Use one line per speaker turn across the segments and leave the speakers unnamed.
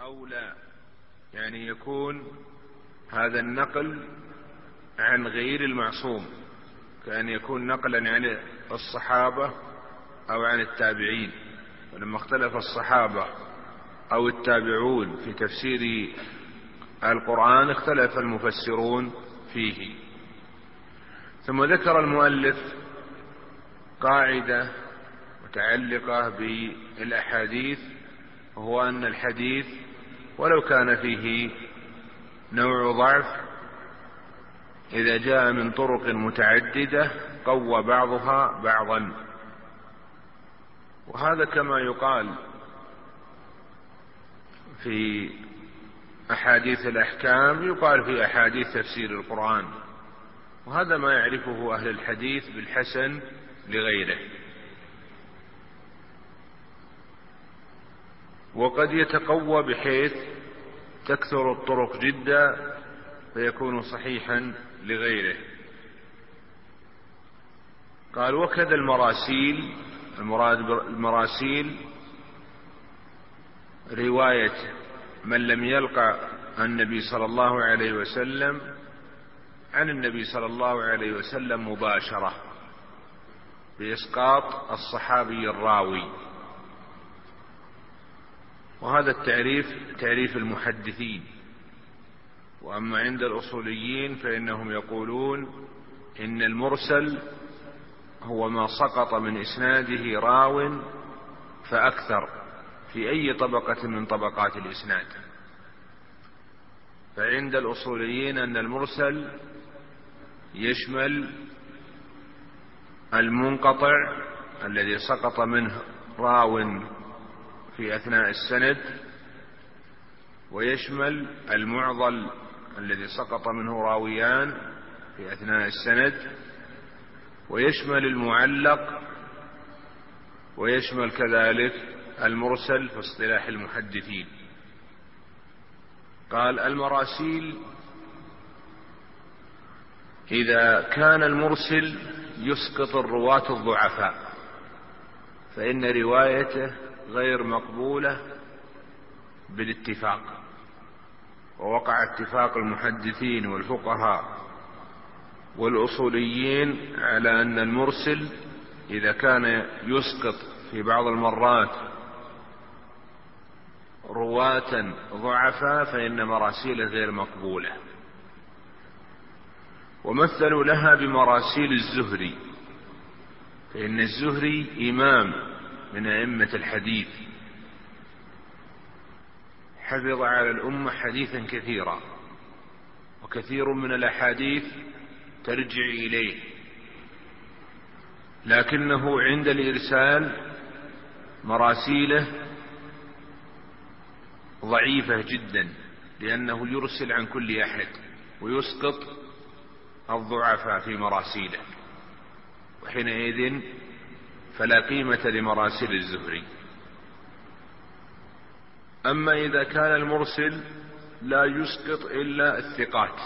أو لا. يعني يكون هذا النقل عن غير المعصوم كأن يكون نقلا عن الصحابة أو عن التابعين. ولما اختلف الصحابة أو التابعون في تفسير القرآن اختلف المفسرون فيه. ثم ذكر المؤلف قاعدة متعلقة بالأحاديث وهو أن الحديث ولو كان فيه نوع ضعف إذا جاء من طرق متعددة قوى بعضها بعضا. وهذا كما يقال في أحاديث الأحكام يقال في أحاديث تفسير القرآن. وهذا ما يعرفه أهل الحديث بالحسن لغيره. وقد يتقوى بحيث تكثر الطرق جدا فيكون صحيحا لغيره. قال وكذا المراسيل. المراد المراسيل رواية من لم يلقى النبي صلى الله عليه وسلم عن النبي صلى الله عليه وسلم مباشرة بإسقاط الصحابي الراوي. وهذا التعريف تعريف المحدثين. وأما عند الأصوليين فإنهم يقولون إن المرسل هو ما سقط من إسناده راو فأكثر في أي طبقة من طبقات الإسناد. فعند الأصوليين أن المرسل يشمل المنقطع الذي سقط منه راو في أثناء السند ويشمل المعضل الذي سقط منه راويان في أثناء السند ويشمل المعلق ويشمل كذلك المرسل في اصطلاح المحدثين. قال المراسيل إذا كان المرسل يسقط الرواة الضعفاء فإن روايته غير مقبولة بالاتفاق. ووقع اتفاق المحدثين والفقهاء والأصوليين على أن المرسل إذا كان يسقط في بعض المرات رواة ضعفاء فإن مراسيله غير مقبولة. ومثلوا لها بمراسيل الزهري فإن الزهري إمام من أئمة الحديث. حفظ على الأمة حديثا كثيرا وكثير من الأحاديث ترجع إليه. لكنه عند الإرسال مراسيله ضعيفة جدا لأنه يرسل عن كل أحد ويسقط الضعفاء في مراسيله. وحينئذ فلا قيمة لمراسيل الزهري. أما إذا كان المرسل لا يسقط إلا الثقات.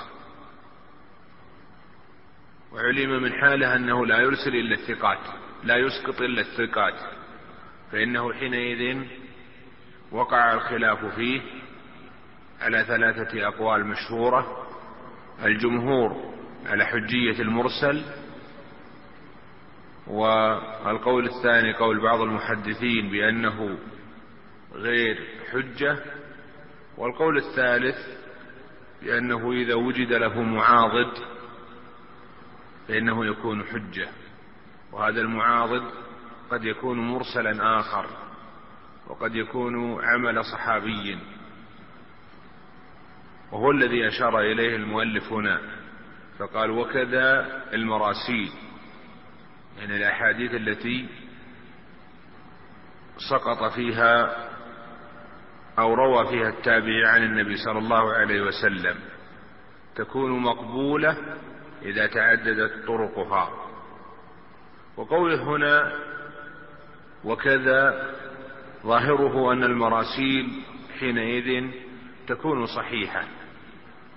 وعلم من حاله أنه لا يرسل إلا الثقات لا يسقط إلا الثقات. فإنه حينئذ وقع الخلاف فيه على ثلاثة أقوال مشهورة. الجمهور على حجية المرسل والقول الثاني قول بعض المحدثين بأنه غير حجة والقول الثالث بأنه إذا وجد له معاضد فإنه يكون حجة وهذا المعاضد قد يكون مرسلا آخر وقد يكون عمل صحابي وهو الذي أشار إليه المؤلف هنا فقال وكذا المراسيل. يعني الأحاديث التي سقط فيها أو روى فيها التابعي عن النبي صلى الله عليه وسلم تكون مقبولة إذا تعددت طرقها. وقوله هنا وكذا ظاهره أن المراسيل حينئذ تكون صحيحة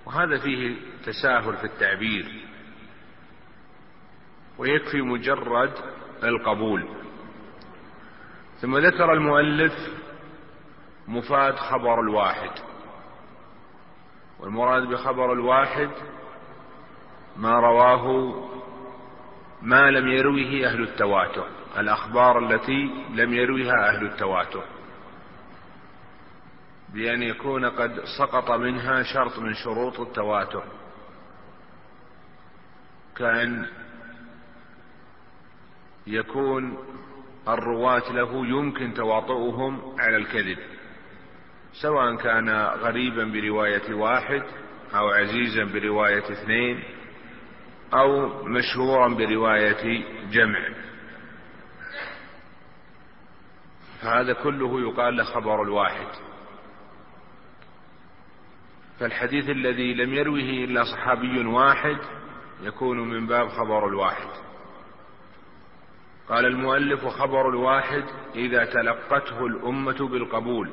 وهذا فيه تساهل في التعبير. ويكفي مجرد القبول. ثم ذكر المؤلف مفاد خبر الواحد. والمراد بخبر الواحد ما رواه ما لم يروه أهل التواتر الأخبار التي لم يروها أهل التواتر. بأن يكون قد سقط منها شرط من شروط التواتر. كأن يكون الرواة له يمكن تواطؤهم على الكذب سواء كان غريبا برواية واحد أو عزيزا برواية اثنين أو مشهورا برواية جمع. فهذا كله يقال له خبر الواحد. فالحديث الذي لم يروه إلا صحابي واحد يكون من باب خبر الواحد. قال المؤلف خبر الواحد إذا تلقته الأمة بالقبول.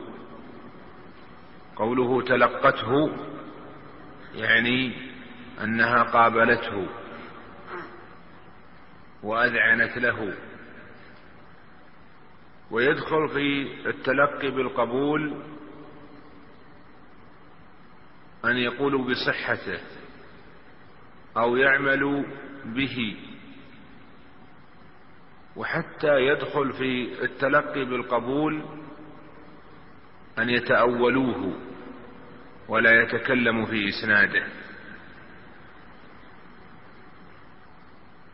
قوله تلقته يعني أنها قابلته وأذعنت له. ويدخل في التلقي بالقبول أن يقولوا بصحته أو يعملوا به. وحتى يدخل في التلقي بالقبول أن يتأولوه ولا يتكلموا في إسناده.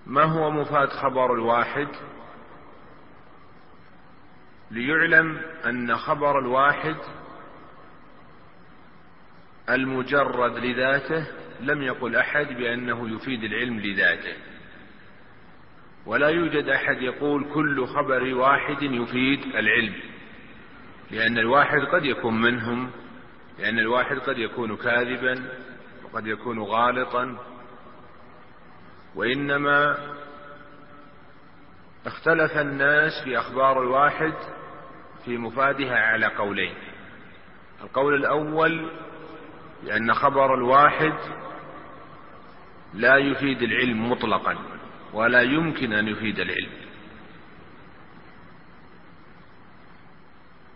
ما هو مفاد خبر الواحد؟ ليعلم أن خبر الواحد المجرد لذاته لم يقل أحد بأنه يفيد العلم لذاته. ولا يوجد أحد يقول كل خبر واحد يفيد العلم لأن الواحد قد يكون منهم لأن الواحد قد يكون كاذبا وقد يكون غالطا وإنما اختلف الناس في أخبار الواحد في مفادها على قولين. القول الأول لأن خبر الواحد لا يفيد العلم مطلقا. ولا يمكن أن يفيد العلم.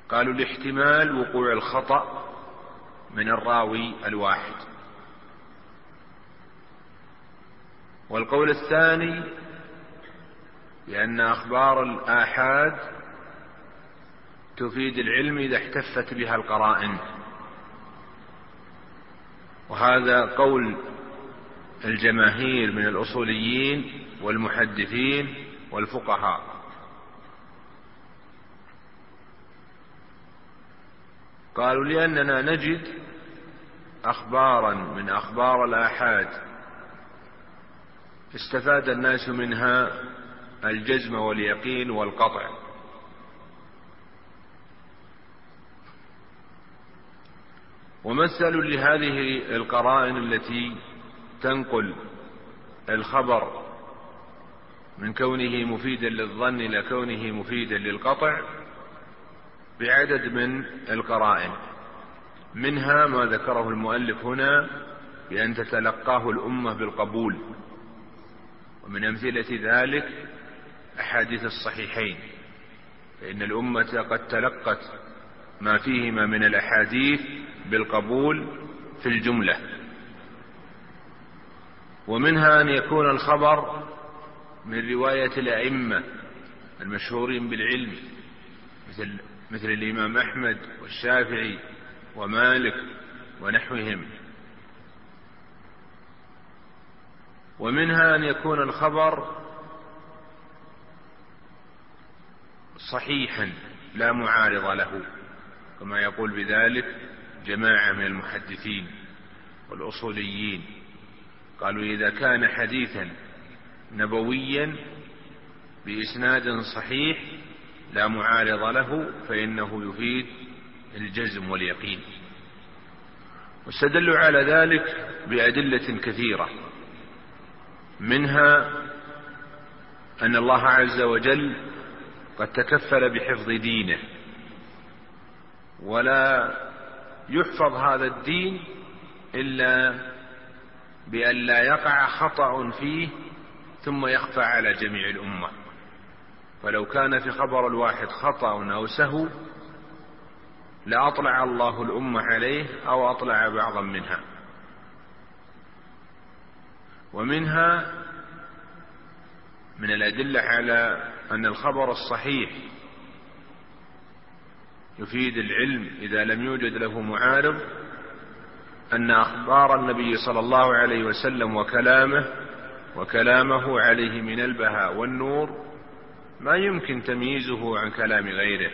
قالوا لاحتمال وقوع الخطأ من الراوي الواحد. والقول الثاني لأن أخبار الآحاد تفيد العلم إذا احتفت بها القرائن. وهذا قول الجماهير من الأصوليين والمحدثين والفقهاء. قالوا لأننا نجد أخبارا من أخبار الآحاد. استفاد الناس منها الجزم واليقين والقطع. ومثل لهذه القرائن التي تنقل الخبر من كونه مفيدا للظن إلى كونه مفيدا للقطع بعدد من القرائن. منها ما ذكره المؤلف هنا بأن تتلقاه الأمة بالقبول ومن أمثلة ذلك أحاديث الصحيحين فإن الأمة قد تلقت ما فيهما من الأحاديث بالقبول في الجملة. ومنها أن يكون الخبر من رواية الأئمة المشهورين بالعلم مثل مثل الإمام أحمد والشافعي ومالك ونحوهم. ومنها أن يكون الخبر صحيحا لا معارض له كما يقول بذلك جماعة من المحدثين والأصوليين. قالوا إذا كان حديثا نبويا بإسناد صحيح لا معارض له فإنه يفيد الجزم واليقين. واستدلوا على ذلك بأدلة كثيرة منها أن الله عز وجل قد تكفل بحفظ دينه ولا يحفظ هذا الدين إلا بأن لا يقع خطأ فيه ثم يخفى على جميع الأمة. فلو كان في خبر الواحد خطأ أو سهو لأطلع الله الأمة عليه أو أطلع بعضا منها. ومنها من الأدلة على أن الخبر الصحيح يفيد العلم إذا لم يوجد له معارض أن أخبار النبي صلى الله عليه وسلم وكلامه وكلامه عليه من البهاء والنور ما يمكن تمييزه عن كلام غيره.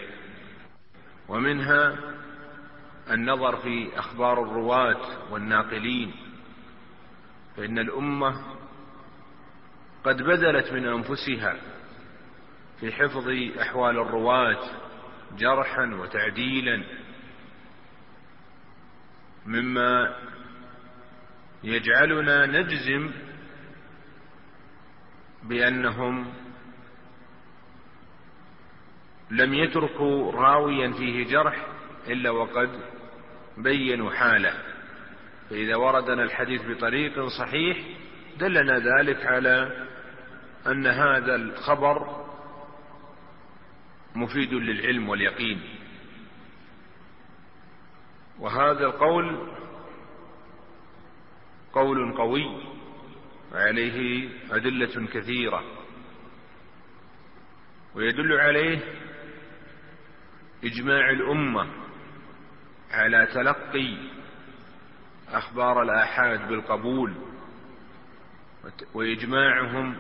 ومنها النظر في أخبار الرواة والناقلين فإن الأمة قد بذلت من أنفسها في حفظ أحوال الرواة جرحا وتعديلا مما يجعلنا نجزم بأنهم لم يتركوا راويا فيه جرح إلا وقد بينوا حاله. فإذا وردنا الحديث بطريق صحيح دلنا ذلك على أن هذا الخبر مفيد للعلم واليقين. وهذا القول قول قوي. وعليه أدلة كثيرة. ويدل عليه إجماع الأمة على تلقي أخبار الآحاد بالقبول وإجماعهم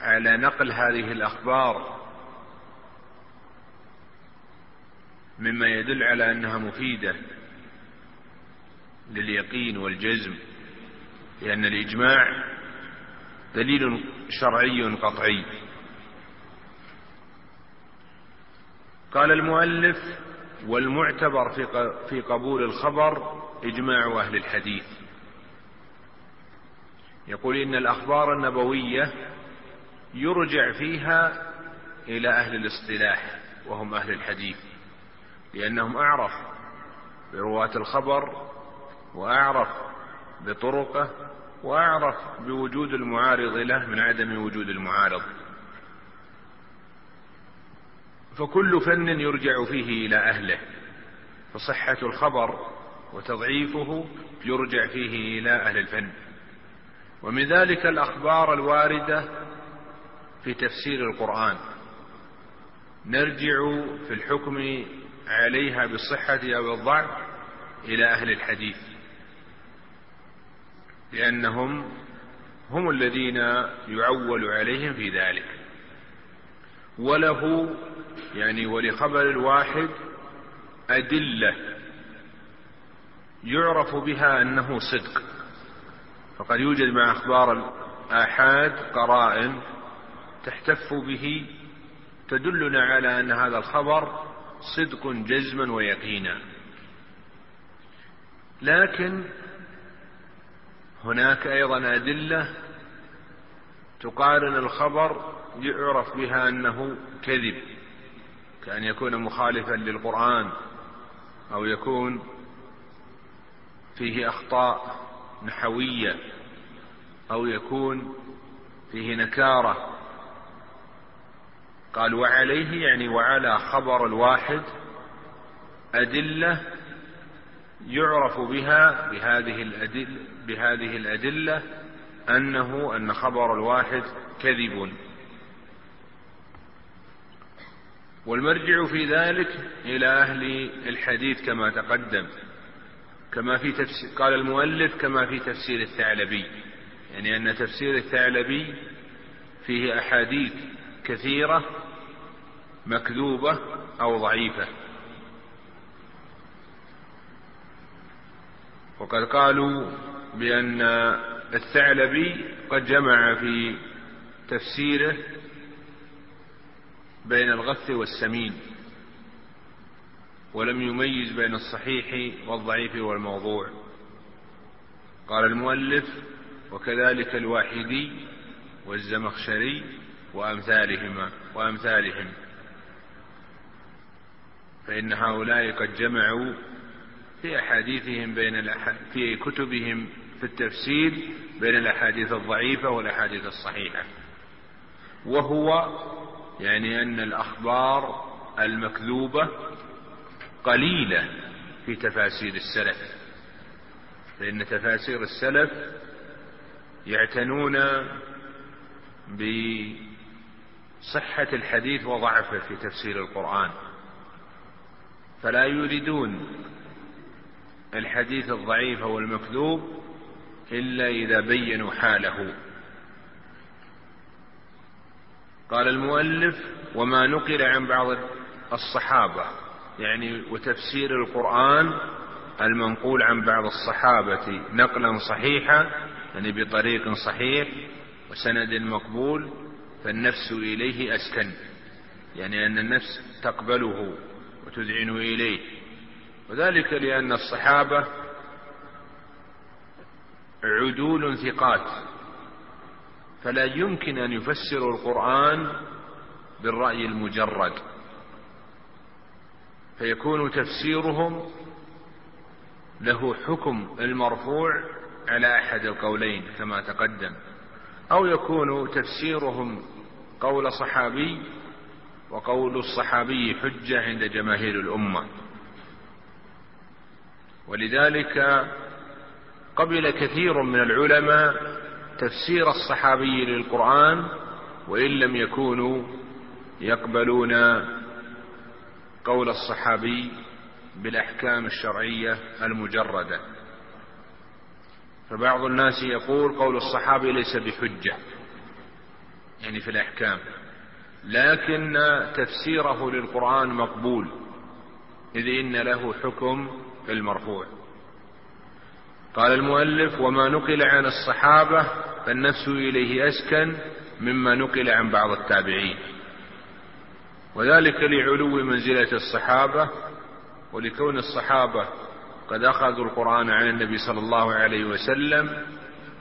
على نقل هذه الأخبار مما يدل على أنها مفيدة لليقين والجزم. لأن الإجماع دليل شرعي قطعي. قال المؤلف والمعتبر في قبول الخبر إجماع أهل الحديث. يقول إن الأخبار النبوية يرجع فيها إلى أهل الاصطلاح وهم أهل الحديث لأنهم أعرف برواة الخبر وأعرف بطرقه وأعرف بوجود المعارض له من عدم وجود المعارض. فكل فن يرجع فيه إلى أهله فصحة الخبر وتضعيفه يرجع فيه إلى أهل الفن. ومن ذلك الأخبار الواردة في تفسير القرآن. نرجع في الحكم عليها بالصحة أو الضعف إلى أهل الحديث. لأنهم هم الذين يعول عليهم في ذلك. وله يعني ولخبر الواحد أدلة يعرف بها أنه صدق. فقد يوجد مع أخبار الآحاد قرائن تحتف به تدلنا على أن هذا الخبر صدق جزما ويقينا. لكن هناك أيضا أدلة تقارن الخبر يعرف بها أنه كذب كأن يكون مخالفا للقرآن أو يكون فيه أخطاء نحوية أو يكون فيه نكارة. قال وعليه يعني وعلى خبر الواحد أدلة يعرف بها بهذه الأدلة, بهذه الأدلة أنه أن خبر الواحد كذب. والمرجع في ذلك إلى أهل الحديث كما تقدم كما في تفسير قال المؤلف كما في تفسير الثعلبي. يعني أن تفسير الثعلبي فيه أحاديث كثيرة مكذوبة أو ضعيفة. وقد قالوا بأن الثعلبي قد جمع في تفسيره بين الغث والسمين ولم يميز بين الصحيح والضعيف والموضوع. قال المؤلف وكذلك الواحدي والزمخشري وأمثالهما وأمثالهم. فإن هؤلاء قد جمعوا في أحاديثهم بين في كتبهم في التفسير بين الأحاديث الضعيفة والأحاديث الصحيحة. وهو يعني أن الأخبار المكذوبة قليلة في تفاسير السلف. فإن تفاسير السلف يعتنون بصحة الحديث وضعفه في تفسير القرآن. فلا يريدون الحديث الضعيف والمكذوب إلا إذا بينوا حاله. قال المؤلف وما نقل عن بعض الصحابة يعني وتفسير القرآن المنقول عن بعض الصحابة نقلا صحيحا يعني بطريق صحيح وسند مقبول فالنفس إليه أسكن يعني أن النفس تقبله وتذعن إليه. وذلك لأن الصحابة عدول ثقات. فلا يمكن أن يفسروا القرآن بالرأي المجرد. فيكون تفسيرهم له حكم المرفوع على أحد القولين كما تقدم. أو يكون تفسيرهم قول صحابي وقول الصحابي حجة عند جماهير الأمة. ولذلك قبل كثير من العلماء تفسير الصحابي للقرآن وإن لم يكونوا يقبلون قول الصحابي بالأحكام الشرعية المجردة. فبعض الناس يقول قول الصحابي ليس بحجة يعني في الأحكام لكن تفسيره للقرآن مقبول إذ إن له حكم المرفوع. قال المؤلف وما نقل عن الصحابة فالنفس إليه أسكن مما نقل عن بعض التابعين. وذلك لعلو منزلة الصحابة ولكون الصحابة قد أخذوا القرآن عن النبي صلى الله عليه وسلم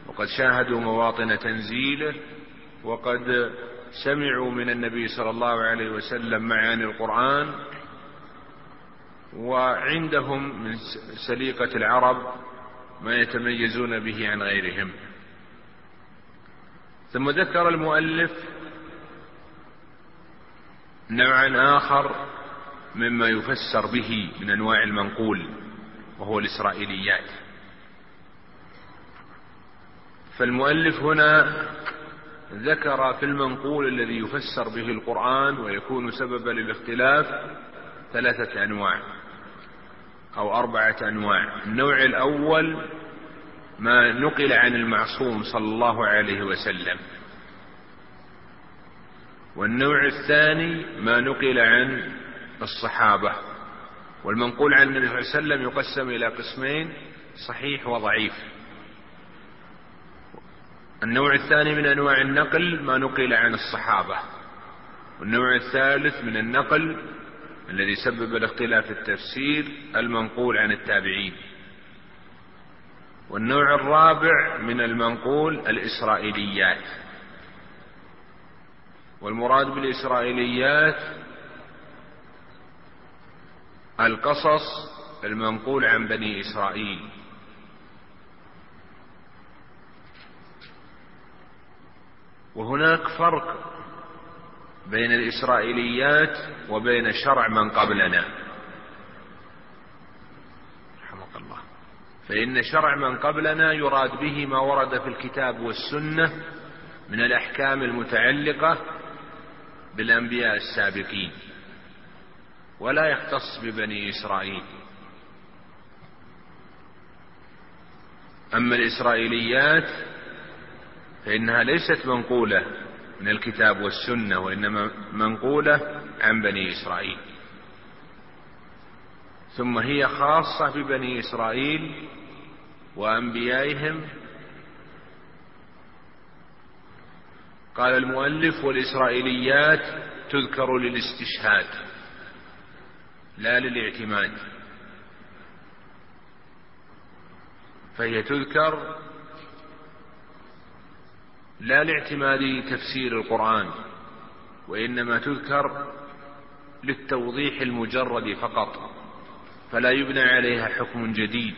وقد شاهدوا مواطن تنزيله وقد سمعوا من النبي صلى الله عليه وسلم معاني القرآن وعندهم من سليقة العرب ما يتميزون به عن غيرهم. ثم ذكر المؤلف نوعا آخر مما يفسر به من أنواع المنقول وهو الإسرائيليات. فالمؤلف هنا ذكر في المنقول الذي يفسر به القرآن ويكون سببا للاختلاف ثلاثة أنواع. أو أربعة أنواع. النوع الأول ما نقل عن المعصوم صلى الله عليه وسلم. والنوع الثاني ما نقل عن الصحابة. والمنقول عن النبي صلى الله عليه وسلم يقسم إلى قسمين صحيح وضعيف. النوع الثاني من أنواع النقل ما نقل عن الصحابة. والنوع الثالث من النقل الذي سبب الاختلاف التفسير المنقول عن التابعين. والنوع الرابع من المنقول الإسرائيليات. والمراد بالإسرائيليات القصص المنقول عن بني إسرائيل. وهناك فرق بين الإسرائيليات وبين شرع من قبلنا. رحمك الله. فإن شرع من قبلنا يراد به ما ورد في الكتاب والسنة من الأحكام المتعلقة بالأنبياء السابقين ولا يختص ببني إسرائيل. أما الإسرائيليات فإنها ليست منقولة. من الكتاب والسنة وإنما منقولة عن بني إسرائيل. ثم هي خاصة ببني إسرائيل وأنبيائهم. قال المؤلف والإسرائيليات تذكر للاستشهاد لا للاعتماد. فهي تذكر لا لاعتماد تفسير القرآن وإنما تذكر للتوضيح المجرد فقط فلا يبنى عليها حكم جديد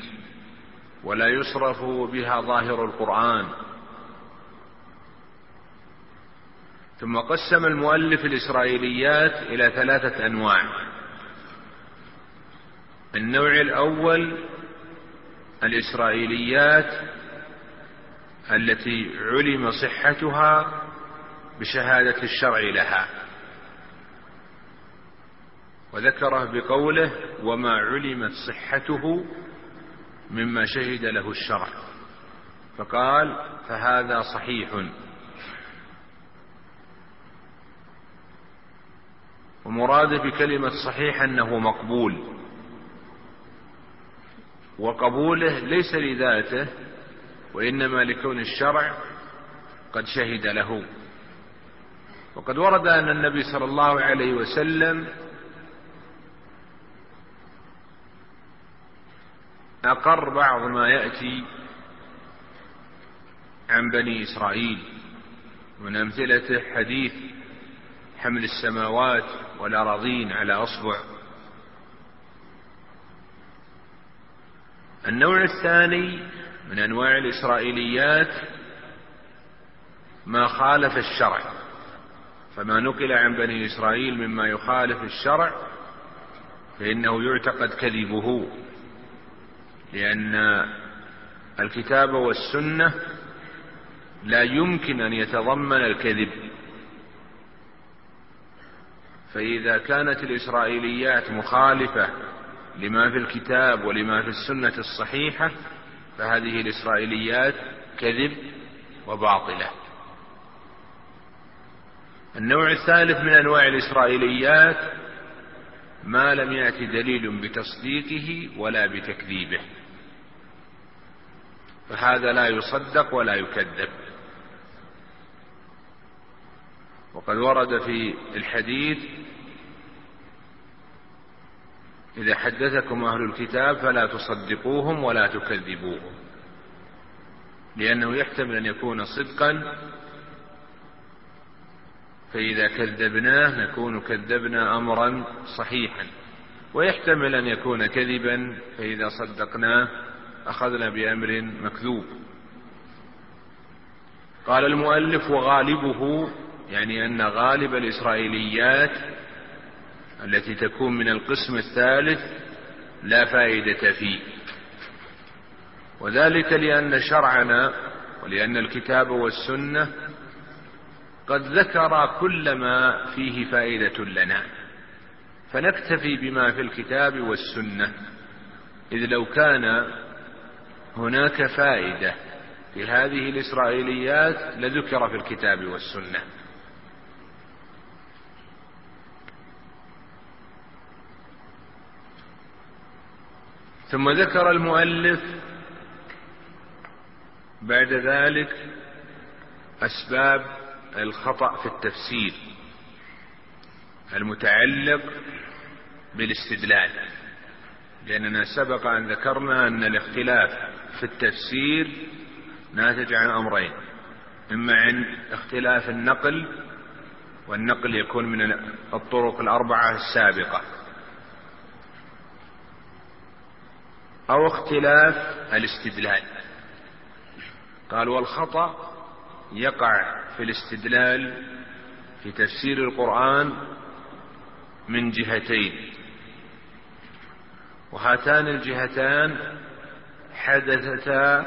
ولا يصرف بها ظاهر القرآن. ثم قسم المؤلف الإسرائيليات إلى ثلاثة أنواع. النوع الأول الإسرائيليات التي علم صحتها بشهادة الشرع لها. وذكره بقوله وما علمت صحته مما شهد له الشرع فقال فهذا صحيح ومراده بكلمة صحيح أنه مقبول. وقبوله ليس لذاته وإنما لكون الشرع قد شهد له. وقد ورد أن النبي صلى الله عليه وسلم أقر بعض ما يأتي عن بني إسرائيل من أمثلته حديث حمل السماوات والأراضين على أصبع. النوع الثاني من أنواع الإسرائيليات ما خالف الشرع. فما نقل عن بني إسرائيل مما يخالف الشرع فإنه يعتقد كذبه لأن الكتاب والسنة لا يمكن أن يتضمن الكذب. فإذا كانت الإسرائيليات مخالفة لما في الكتاب ولما في السنة الصحيحة فهذه الإسرائيليات كذب وباطلة. النوع الثالث من أنواع الإسرائيليات ما لم يأتي دليل بتصديقه ولا بتكذيبه. فهذا لا يصدق ولا يكذب. وقد ورد في الحديث إذا حدثكم أهل الكتاب فلا تصدقوهم ولا تكذبوهم. لأنه يحتمل أن يكون صدقا فإذا كذبناه نكون كذبنا أمرا صحيحا. ويحتمل أن يكون كذبا فإذا صدقناه أخذنا بأمر مكذوب. قال المؤلف وغالبه يعني أن غالب الإسرائيليات التي تكون من القسم الثالث لا فائدة فيه. وذلك لأن شرعنا ولأن الكتاب والسنة قد ذكر كل ما فيه فائدة لنا. فنكتفي بما في الكتاب والسنة إذ لو كان هناك فائدة في هذه الإسرائيليات لذكر في الكتاب والسنة. ثم ذكر المؤلف بعد ذلك أسباب الخطأ في التفسير المتعلق بالاستدلال لأننا سبق أن ذكرنا أن الاختلاف في التفسير ناتج عن أمرين إما عن اختلاف النقل والنقل يكون من الطرق الأربعة السابقة. أو اختلاف الاستدلال. قال والخطأ يقع في الاستدلال في تفسير القرآن من جهتين. وهاتان الجهتان حدثتا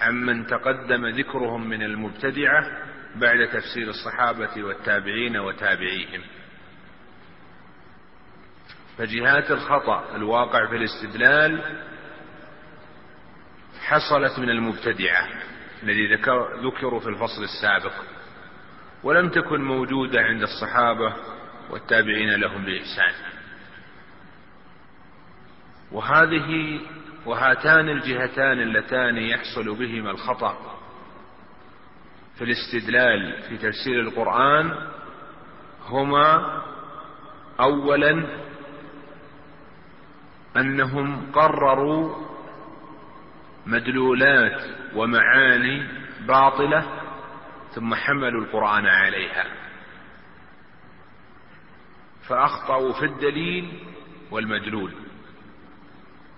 عمن تقدم ذكرهم من المبتدعة بعد تفسير الصحابة والتابعين وتابعيهم. فجهات الخطأ الواقع في الاستدلال حصلت من المبتدعة الذي ذكروا في الفصل السابق ولم تكن موجودة عند الصحابة والتابعين لهم بإحسان. وهذه وهاتان الجهتان اللتان يحصل بهما الخطأ في الاستدلال في تفسير القرآن هما أولا أنهم قرروا مدلولات ومعاني باطلة ثم حملوا القرآن عليها. فأخطأوا في الدليل والمدلول.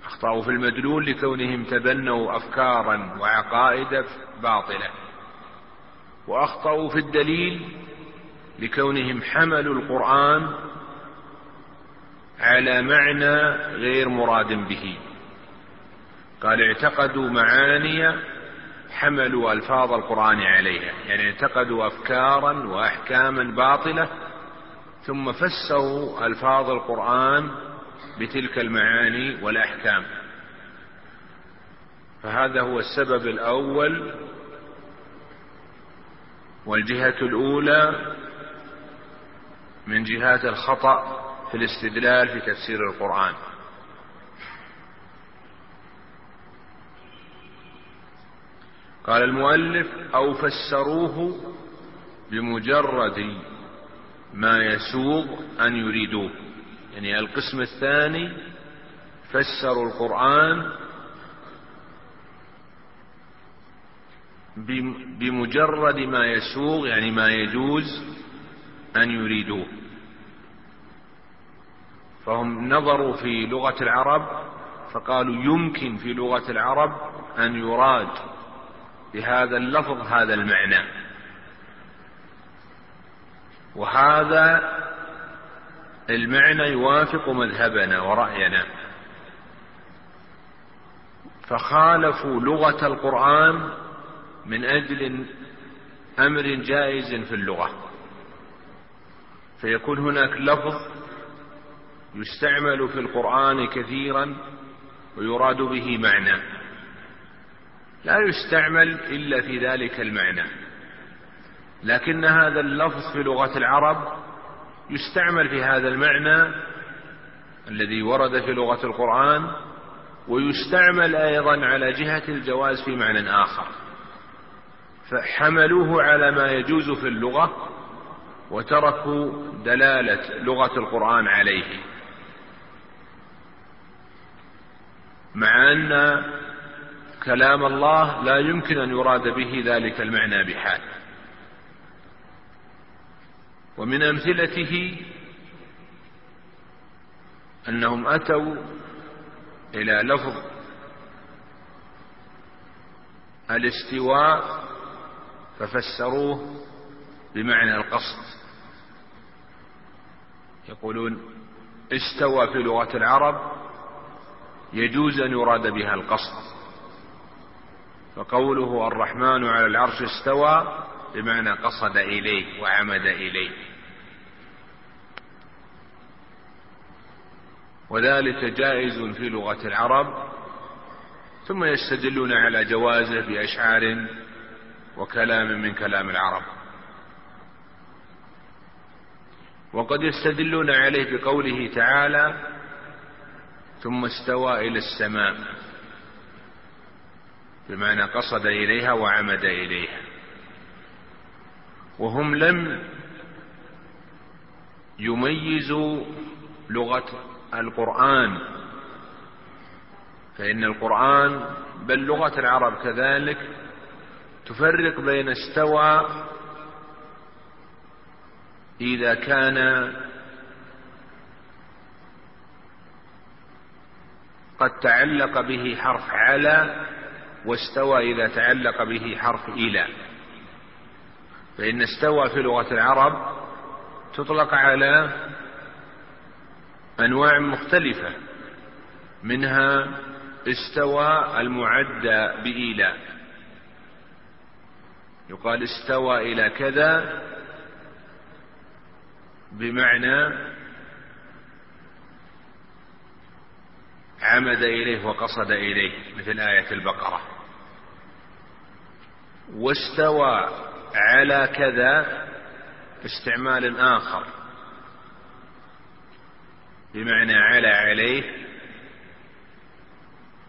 أخطأوا في المدلول لكونهم تبنوا أفكارا وعقائد باطلة. وأخطأوا في الدليل لكونهم حملوا القرآن على معنى غير مراد به. قال اعتقدوا معاني حملوا ألفاظ القرآن عليها. يعني اعتقدوا افكارا واحكاما باطلة ثم فسروا ألفاظ القرآن بتلك المعاني والأحكام. فهذا هو السبب الأول والجهة الأولى من جهات الخطأ في الاستدلال في تفسير القرآن. قال المؤلف أو فسروه بمجرد ما يسوغ أن يريدوه. يعني القسم الثاني فسروا القرآن بمجرد ما يسوغ يعني ما يجوز أن يريدوه. فهم نظروا في لغة العرب فقالوا يمكن في لغة العرب أن يراد بهذا اللفظ هذا المعنى. وهذا المعنى يوافق مذهبنا ورأينا. فخالفوا لغة القرآن من أجل أمر جائز في اللغة. فيكون هناك لفظ يستعمل في القرآن كثيرا ويراد به معنى. لا يستعمل إلا في ذلك المعنى. لكن هذا اللفظ في لغة العرب يستعمل في هذا المعنى الذي ورد في لغة القرآن ويستعمل أيضا على جهة الجواز في معنى آخر. فحملوه على ما يجوز في اللغة وتركوا دلالة لغة القرآن عليه. مع أن كلام الله لا يمكن أن يراد به ذلك المعنى بحال. ومن أمثلته أنهم أتوا إلى لفظ الاستواء ففسروه بمعنى القصد. يقولون استوى في لغة العرب يجوز أن يراد بها القصد. فقوله الرحمن على العرش استوى بمعنى قصد إليه وعمد إليه. وذلك جائز في لغة العرب ثم يستدلون على جوازه بأشعار وكلام من كلام العرب. وقد يستدلون عليه بقوله تعالى ثم استوى إلى السماء بمعنى قصد إليها وعمد إليها. وهم لم يميزوا لغة القرآن فإن القرآن بل لغة العرب كذلك تفرق بين استوى إذا كان قد تعلق به حرف على واستوى إذا تعلق به حرف إلى فإن استوى في لغة العرب تطلق على أنواع مختلفة. منها استوى المعدى بإيلاء يقال استوى إلى كذا بمعنى عمد إليه وقصد إليه مثل آية البقرة. واستوى على كذا استعمال آخر. بمعنى على عليه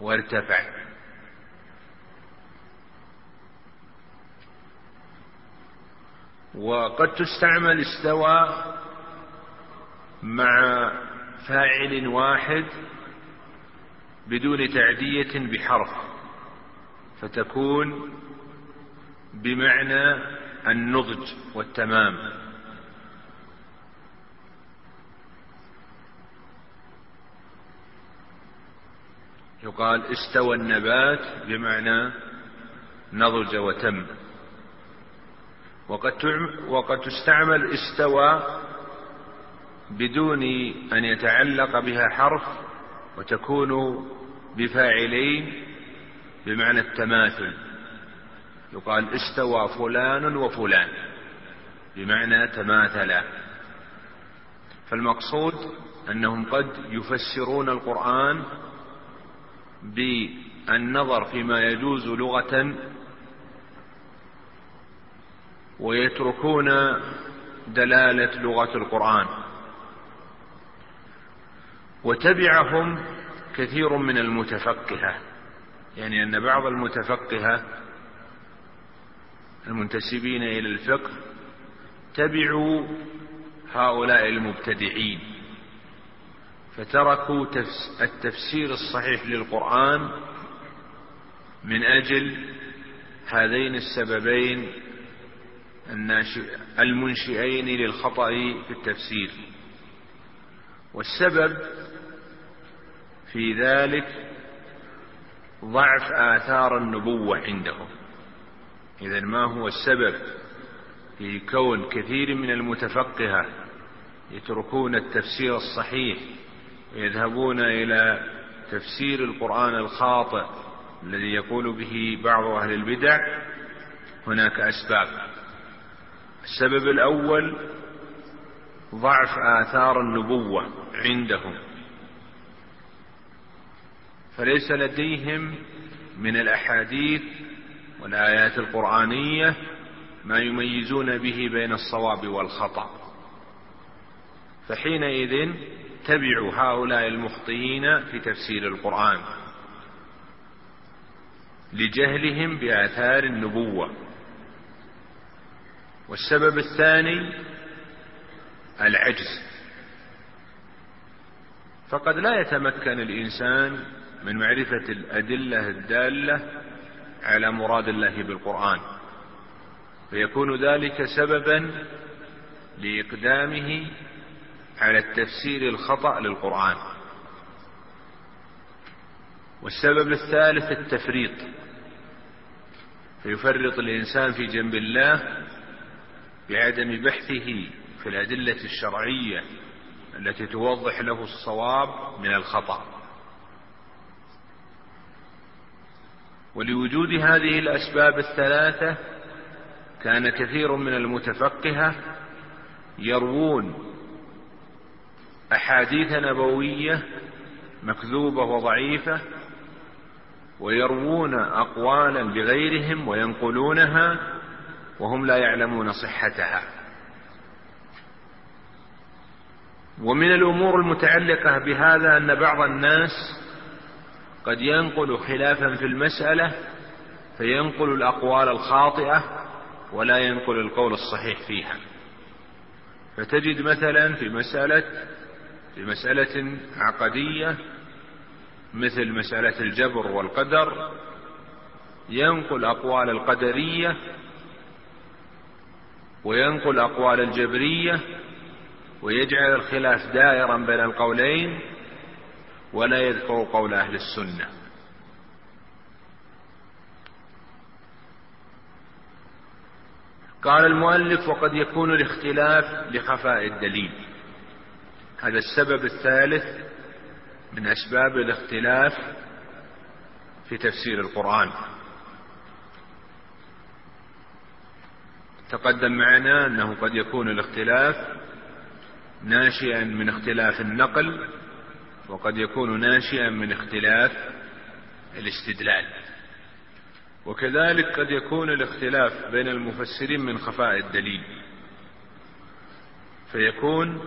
وارتفع. وقد تستعمل استوى مع فاعل واحد بدون تعدية بحرف فتكون بمعنى النضج والتمام. يقال استوى النبات بمعنى نضج وتم. وقد وقد تستعمل استوى بدون أن يتعلق بها حرف وتكون بفاعلين بمعنى التماثل. يقال استوى فلان وفلان بمعنى تماثلا. فالمقصود أنهم قد يفسرون القرآن بالنظر فيما يجوز لغة ويتركون دلالة لغة القرآن. وتبعهم كثير من المتفقهة. يعني أن بعض المتفقهة المنتسبين إلى الفقه تبعوا هؤلاء المبتدعين فتركوا التفسير الصحيح للقرآن من أجل هذين السببين المنشئين للخطأ في التفسير. والسبب في ذلك ضعف آثار النبوة عندهم. إذا ما هو السبب في كون كثير من المتفقهة يتركون التفسير الصحيح ويذهبون إلى تفسير القرآن الخاطئ الذي يقول به بعض أهل البدع هناك أسباب. السبب الأول ضعف آثار النبوة عندهم. فليس لديهم من الأحاديث والآيات القرآنية ما يميزون به بين الصواب والخطأ. فحينئذ تبعوا هؤلاء المخطئين في تفسير القرآن لجهلهم بآثار النبوة. والسبب الثاني العجز. فقد لا يتمكن الإنسان من معرفة الأدلة الدالة على مراد الله بالقرآن. فيكون ذلك سببا لإقدامه على التفسير الخطأ للقرآن. والسبب الثالث التفريط. فيفرط الإنسان في جنب الله بعدم بحثه في الأدلة الشرعية التي توضح له الصواب من الخطأ. ولوجود هذه الأسباب الثلاثة كان كثير من المتفقهة يروون أحاديث نبوية مكذوبة وضعيفة ويروون أقوالا لغيرهم وينقلونها وهم لا يعلمون صحتها. ومن الأمور المتعلقة بهذا أن بعض الناس قد ينقل خلافا في المسألة فينقل الأقوال الخاطئة ولا ينقل القول الصحيح فيها. فتجد مثلا في مسألة في مسألة عقدية مثل مسألة الجبر والقدر ينقل أقوال القدرية وينقل أقوال الجبرية ويجعل الخلاف دائرا بين القولين ولا يذكر قول أهل السنة. قال المؤلف وقد يكون الاختلاف لخفاء الدليل. هذا السبب الثالث من أسباب الاختلاف في تفسير القرآن. تقدم معنا أنه قد يكون الاختلاف ناشئا من اختلاف النقل وقد يكون ناشئا من اختلاف الاستدلال. وكذلك قد يكون الاختلاف بين المفسرين من خفاء الدليل. فيكون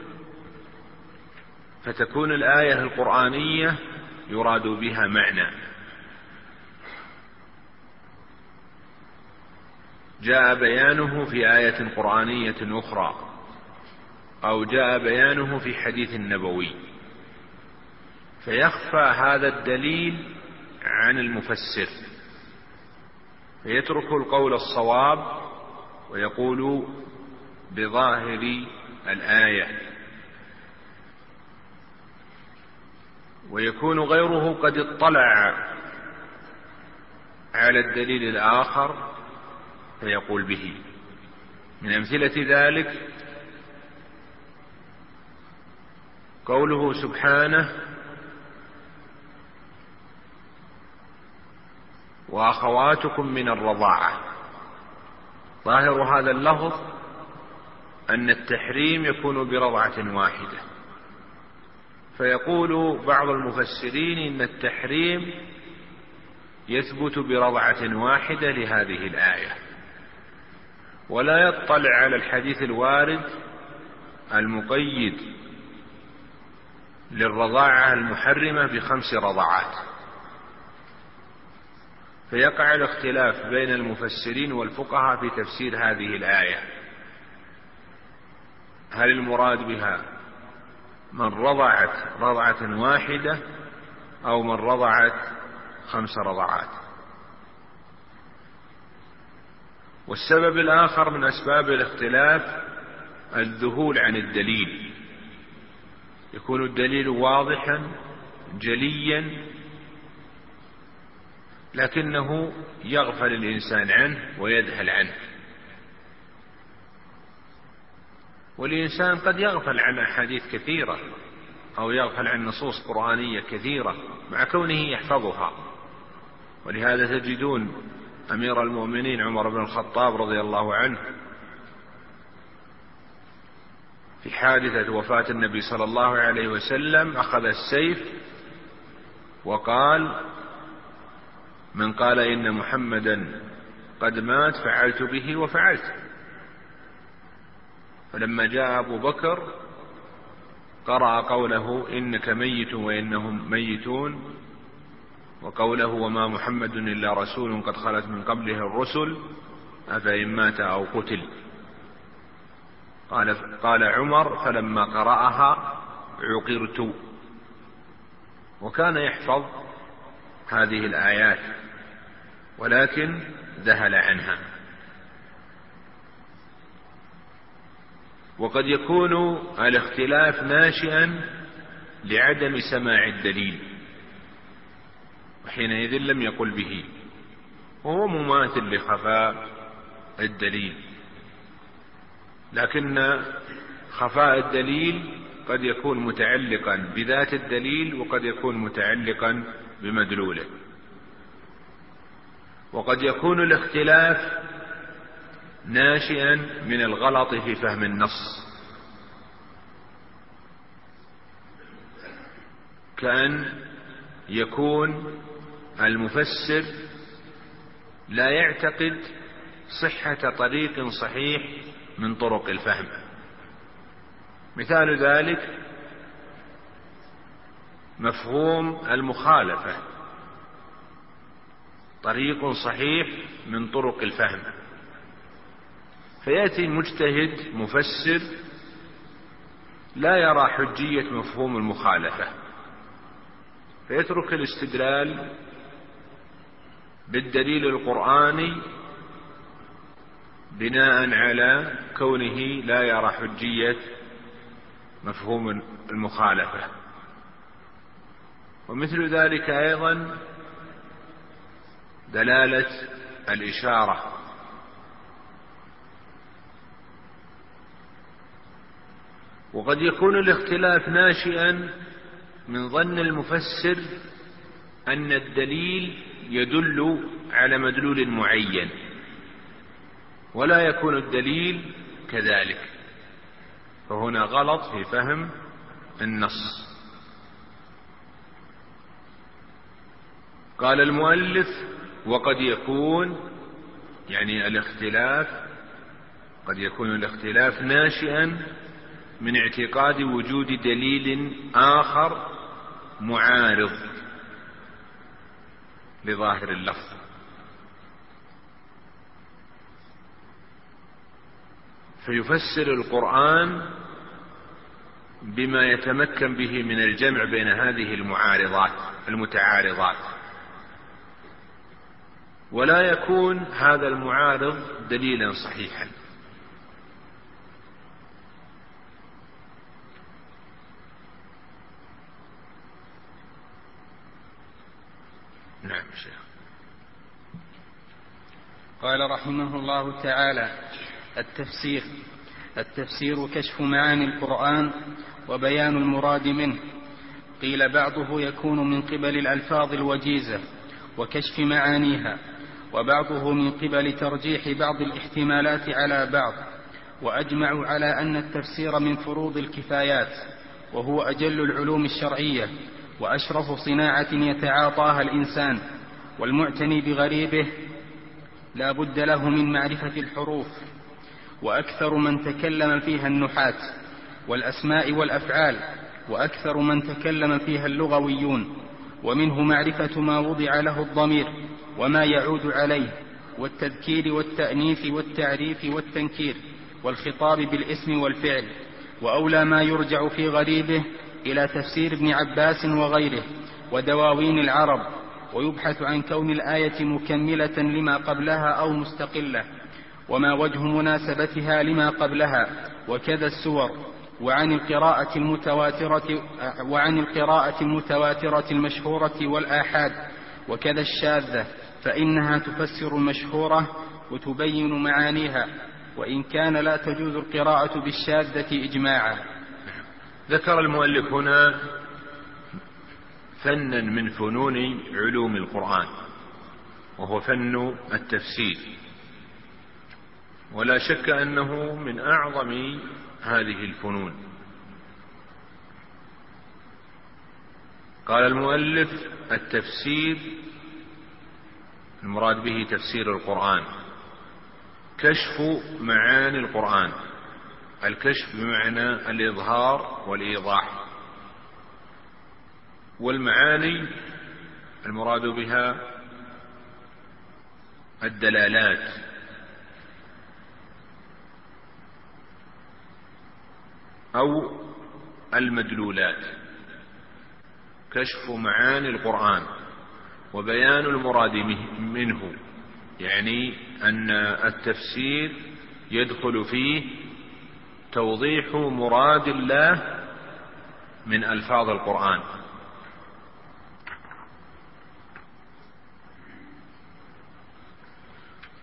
فتكون الآية القرآنية يراد بها معنى. جاء بيانه في آية قرآنية أخرى أو جاء بيانه في حديث نبوي. فيخفى هذا الدليل عن المفسر. فيترك القول الصواب ويقول بظاهر الآية. ويكون غيره قد اطلع على الدليل الآخر فيقول به. من أمثلة ذلك قوله سبحانه وأخواتكم من الرضاعة. ظاهر هذا اللفظ أن التحريم يكون برضعة واحدة. فيقول بعض المفسرين إن التحريم يثبت برضعة واحدة لهذه الآية. ولا يطلع على الحديث الوارد المقيد للرضاعة المحرمة بخمس رضعات. فيقع الاختلاف بين المفسرين والفقهاء في تفسير هذه الآية. هل المراد بها من رضعت رضعة واحدة أو من رضعت خمس رضعات؟ والسبب الآخر من أسباب الاختلاف الذهول عن الدليل. يكون الدليل واضحا جليا لكنه يغفل الإنسان عنه ويذهل عنه. والإنسان قد يغفل عن أحاديث كثيرة أو يغفل عن نصوص قرآنية كثيرة مع كونه يحفظها. ولهذا تجدون أمير المؤمنين عمر بن الخطاب رضي الله عنه في حادثة وفاة النبي صلى الله عليه وسلم أخذ السيف وقال من قال إن محمدا قد مات فعلت به وفعلت. فلما جاء أبو بكر قرأ قوله إنك ميت وإنهم ميتون وقوله وما محمد إلا رسول قد خلت من قبله الرسل أفإن مات أو قتل. قال, قال عمر فلما قرأها عقرت. وكان يحفظ هذه الآيات. ولكن ذهل عنها. وقد يكون الاختلاف ناشئا لعدم سماع الدليل وحينئذ لم يقل به وهو مماثل لخفاء الدليل. لكن خفاء الدليل قد يكون متعلقا بذات الدليل وقد يكون متعلقا بمدلوله. وقد يكون الاختلاف ناشئا من الغلط في فهم النص. كأن يكون المفسر لا يعتقد صحة طريق صحيح من طرق الفهم. مثال ذلك مفهوم المخالفة. طريق صحيح من طرق الفهم. فيأتي مجتهد مفسر لا يرى حجية مفهوم المخالفة. فيترك الاستدلال بالدليل القرآني بناء على كونه لا يرى حجية مفهوم المخالفة. ومثل ذلك أيضا دلالة الإشارة. وقد يكون الاختلاف ناشئا من ظن المفسر أن الدليل يدل على مدلول معين ولا يكون الدليل كذلك. فهنا غلط في فهم النص. قال المؤلف وقد يكون يعني الاختلاف قد يكون الاختلاف ناشئا من اعتقاد وجود دليل آخر معارض لظاهر اللفظ. فيفسر القرآن بما يتمكن به من الجمع بين هذه المعارضات المتعارضات. ولا يكون هذا المعارض دليلا صحيحا. نعم شيخ.
قال رحمه الله تعالى التفسير. التفسير كشف معاني القرآن وبيان المراد منه. قيل بعضه يكون من قبل الألفاظ الوجيزة وكشف معانيها. وبعضه من قبل ترجيح بعض الاحتمالات على بعض وأجمعوا على أن التفسير من فروض الكفايات وهو أجل العلوم الشرعية وأشرف صناعة يتعاطاها الإنسان والمعتني بغريبه لا بد له من معرفة الحروف وأكثر من تكلم فيها النحاة والأسماء والأفعال وأكثر من تكلم فيها اللغويون ومنه معرفة ما وضع له الضمير. وما يعود عليه والتذكير والتأنيث والتعريف والتنكير والخطاب بالاسم والفعل وأولى ما يرجع في غريبه إلى تفسير ابن عباس وغيره ودواوين العرب ويبحث عن كون الآية مكملة لما قبلها أو مستقلة وما وجه مناسبتها لما قبلها وكذا السور وعن القراءة المتواترة وعن القراءة المتواترة المشهورة والآحاد وكذا الشاذة. فإنها تفسر المشهورة وتبين معانيها وإن كان لا تجوز القراءة بالشاذة إجماعا.
ذكر المؤلف هنا فنا من فنون علوم القرآن وهو فن التفسير. ولا شك أنه من أعظم هذه الفنون. قال المؤلف التفسير المراد به تفسير القرآن. كشف معاني القرآن. الكشف بمعنى الإظهار والإيضاح. والمعاني المراد بها الدلالات. أو المدلولات. كشف معاني القرآن. وبيان المراد منه يعني أن التفسير يدخل فيه توضيح مراد الله من ألفاظ القرآن.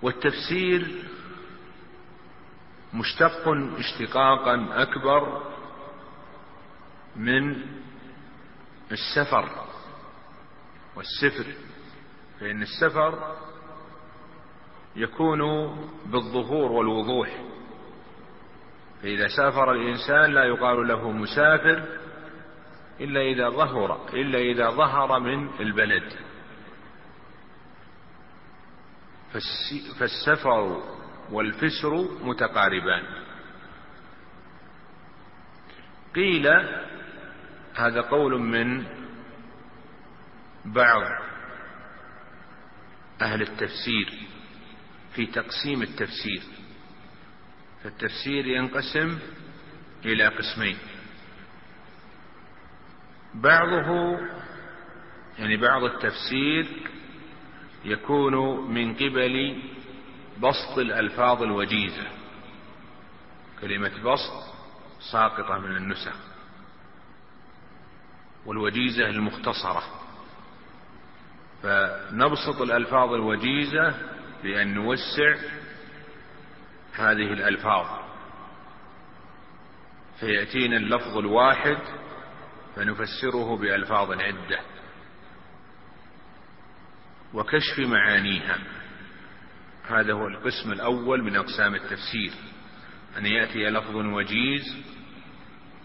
والتفسير مشتق اشتقاقا أكبر من السفر والسفر. فإن السفر يكون بالظهور والوضوح. فإذا سافر الإنسان لا يقال له مسافر إلا إذا ظهر إلا إذا ظهر من البلد. فالسفر والفسر متقاربان. قيل هذا قول من بعض أهل التفسير في تقسيم التفسير. فالتفسير ينقسم إلى قسمين. بعضه يعني بعض التفسير يكون من قبل بسط الألفاظ الوجيزة. كلمة بسط ساقطة من النسخ. والوجيزة المختصرة. فنبسط الألفاظ الوجيزة بأن نوسع هذه الألفاظ. فيأتينا اللفظ الواحد فنفسره بألفاظ عدة وكشف معانيها. هذا هو القسم الأول من أقسام التفسير. أن يأتي لفظ وجيز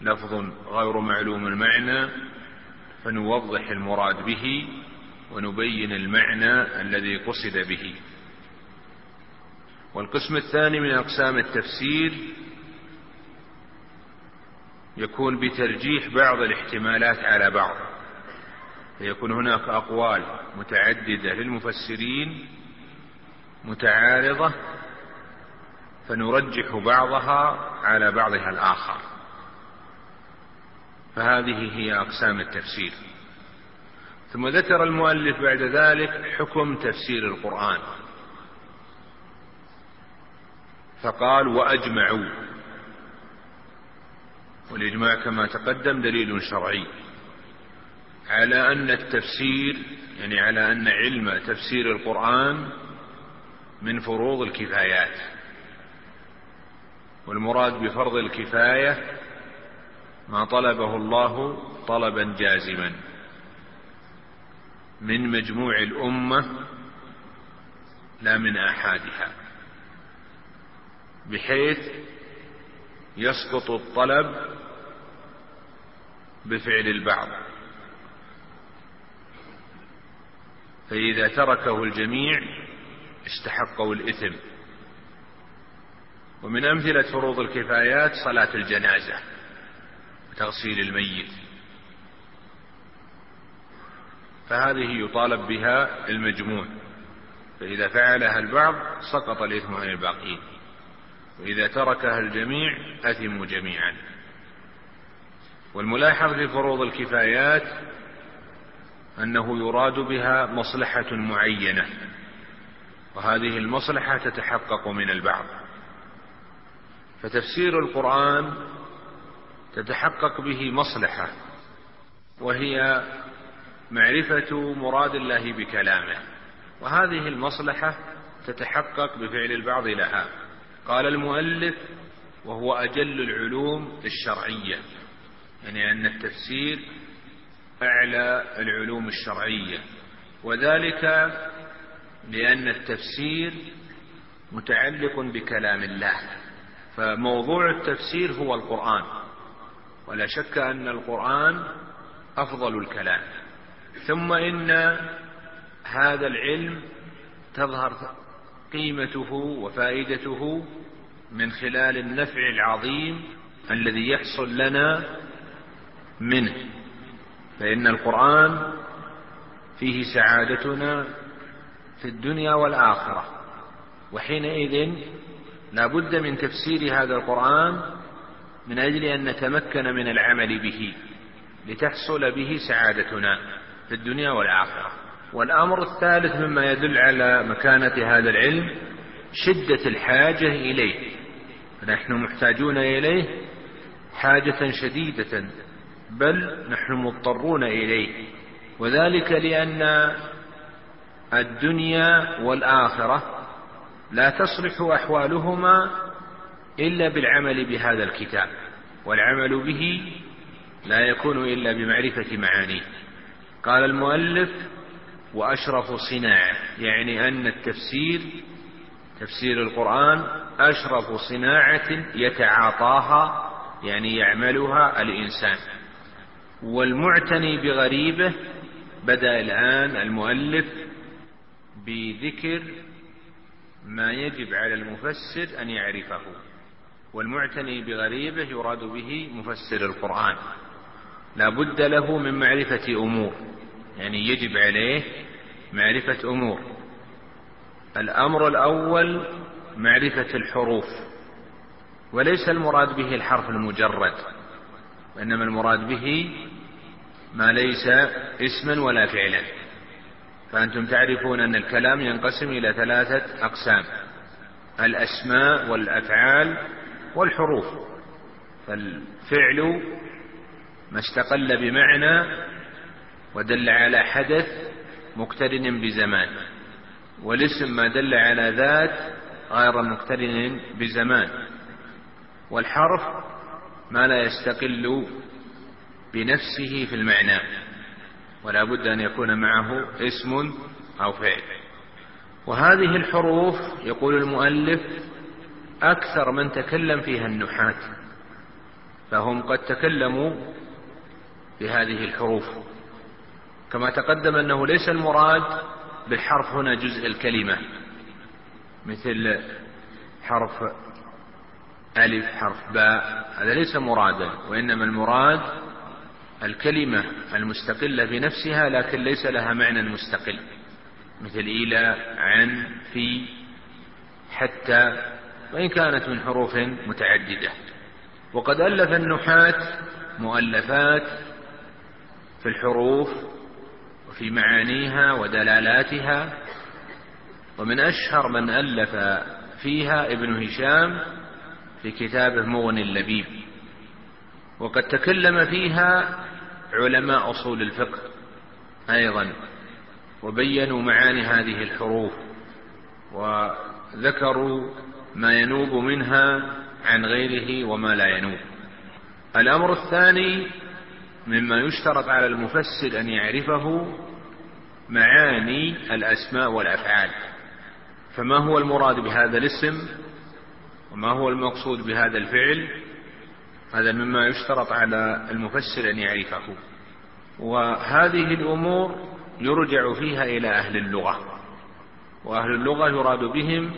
لفظ غير معلوم المعنى فنوضح المراد به ونبين المعنى الذي قصد به. والقسم الثاني من أقسام التفسير يكون بترجيح بعض الاحتمالات على بعض. فيكون هناك أقوال متعددة للمفسرين متعارضة فنرجح بعضها على بعضها الآخر. فهذه هي أقسام التفسير. ثم ذكر المؤلف بعد ذلك حكم تفسير القرآن. فقال وأجمعوا. والإجماع كما تقدم دليل شرعي. على أن التفسير يعني على أن علم تفسير القرآن من فروض الكفايات. والمراد بفرض الكفاية ما طلبه الله طلبا جازما. من مجموع الأمة لا من آحادها بحيث يسقط الطلب بفعل البعض. فإذا تركه الجميع استحقوا الإثم. ومن أمثلة فروض الكفايات صلاة الجنازة وتغسيل الميت. فهذه يطالب بها المجموع. فإذا فعلها البعض سقط الإثم عن الباقين. وإذا تركها الجميع أثموا جميعا. والملاحظ في فروض الكفايات أنه يراد بها مصلحة معينة. وهذه المصلحة تتحقق من البعض. فتفسير القرآن تتحقق به مصلحة وهي معرفة مراد الله بكلامه. وهذه المصلحة تتحقق بفعل البعض لها. قال المؤلف وهو أجل العلوم الشرعية. يعني أن التفسير أعلى العلوم الشرعية. وذلك لأن التفسير متعلق بكلام الله. فموضوع التفسير هو القرآن. ولا شك أن القرآن أفضل الكلام. ثم إن هذا العلم تظهر قيمته وفائدته من خلال النفع العظيم الذي يحصل لنا منه. فإن القرآن فيه سعادتنا في الدنيا والآخرة. وحينئذ لا بد من تفسير هذا القرآن من أجل أن نتمكن من العمل به لتحصل به سعادتنا. في الدنيا والآخرة. والأمر الثالث مما يدل على مكانة هذا العلم شدة الحاجة إليه. فنحن محتاجون إليه حاجة شديدة بل نحن مضطرون إليه. وذلك لأن الدنيا والآخرة لا تصلح أحوالهما إلا بالعمل بهذا الكتاب. والعمل به لا يكون إلا بمعرفة معانيه. قال المؤلف وأشرف صناعة يعني أن التفسير تفسير القرآن أشرف صناعة يتعاطاها يعني يعملها الإنسان. والمعتني بغريبه بدأ الآن المؤلف بذكر ما يجب على المفسر أن يعرفه. والمعتني بغريبه يراد به مفسر القرآن. لا بد له من معرفة أمور. يعني يجب عليه معرفة أمور. الأمر الأول معرفة الحروف. وليس المراد به الحرف المجرد وإنما المراد به ما ليس اسما ولا فعلا. فأنتم تعرفون أن الكلام ينقسم إلى ثلاثة أقسام الأسماء والأفعال والحروف. فالفعل ما استقل بمعنى ودل على حدث مقترن بزمان والاسم ما دل على ذات غير مقترن بزمان والحرف ما لا يستقل بنفسه في المعنى ولا بد أن يكون معه اسم أو فعل. وهذه الحروف يقول المؤلف أكثر من تكلم فيها النحاة فهم قد تكلموا بهذه الحروف. كما تقدم أنه ليس المراد بالحرف هنا جزء الكلمة مثل حرف ألف حرف باء هذا ليس مرادا وإنما المراد الكلمة المستقلة بنفسها لكن ليس لها معنى مستقل مثل إلى عن في حتى وإن كانت من حروف متعددة. وقد ألف النحاة مؤلفات في الحروف وفي معانيها ودلالاتها. ومن أشهر من ألف فيها ابن هشام في كتابه مغني اللبيب. وقد تكلم فيها علماء أصول الفقه أيضا وبينوا معاني هذه الحروف وذكروا ما ينوب منها عن غيره وما لا ينوب. الأمر الثاني مما يشترط على المفسر أن يعرفه معاني الأسماء والأفعال. فما هو المراد بهذا الاسم؟ وما هو المقصود بهذا الفعل؟ هذا مما يشترط على المفسر أن يعرفه. وهذه الأمور يرجع فيها إلى أهل اللغة. وأهل اللغة يراد بهم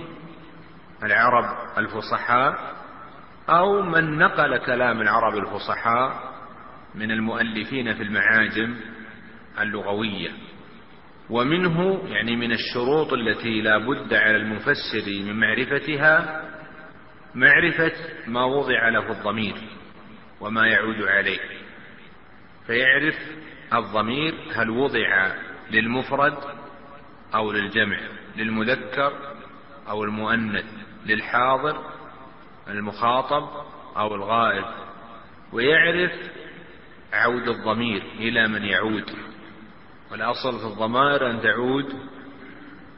العرب الفصحاء أو من نقل كلام العرب الفصحاء من المؤلفين في المعاجم اللغوية. ومنه يعني من الشروط التي لا بد على المفسر من معرفتها معرفة ما وضع له الضمير وما يعود عليه. فيعرف الضمير هل وضع للمفرد أو للجمع للمذكر أو المؤنث للحاضر المخاطب أو الغائب. ويعرف عود الضمير إلى من يعود. والأصل في الضمائر أن تعود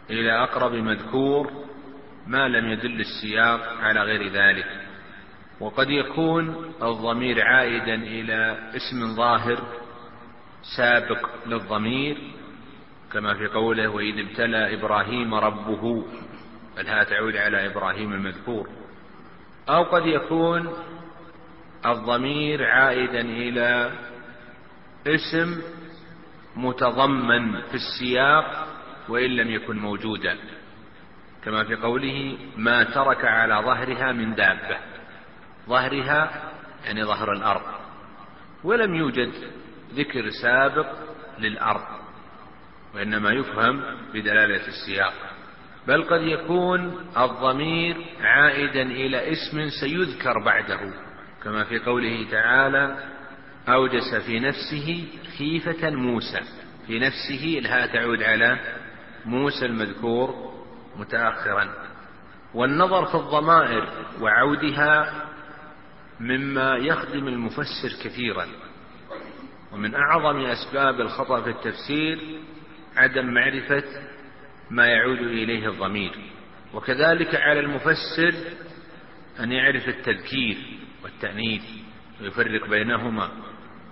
إلى أقرب مذكور ما لم يدل السياق على غير ذلك. وقد يكون الضمير عائدا إلى اسم ظاهر سابق للضمير كما في قوله وإذ ابتلى إبراهيم ربه. فالها تعود على إبراهيم المذكور. أو قد يكون الضمير عائدا إلى اسم متضمن في السياق وإن لم يكن موجودا. كما في قوله ما ترك على ظهرها من دابة. ظهرها يعني ظهر الأرض. ولم يوجد ذكر سابق للأرض وإنما يفهم بدلالة السياق. بل قد يكون الضمير عائدا إلى اسم سيذكر بعده. كما في قوله تعالى أوجس في نفسه خيفة موسى. في نفسه الها تعود على موسى المذكور متأخرا. والنظر في الضمائر وعودها مما يخدم المفسر كثيرا. ومن أعظم أسباب الخطأ في التفسير عدم معرفة ما يعود إليه الضمير. وكذلك على المفسر أن يعرف التذكير. والتأنيث ويفرق بينهما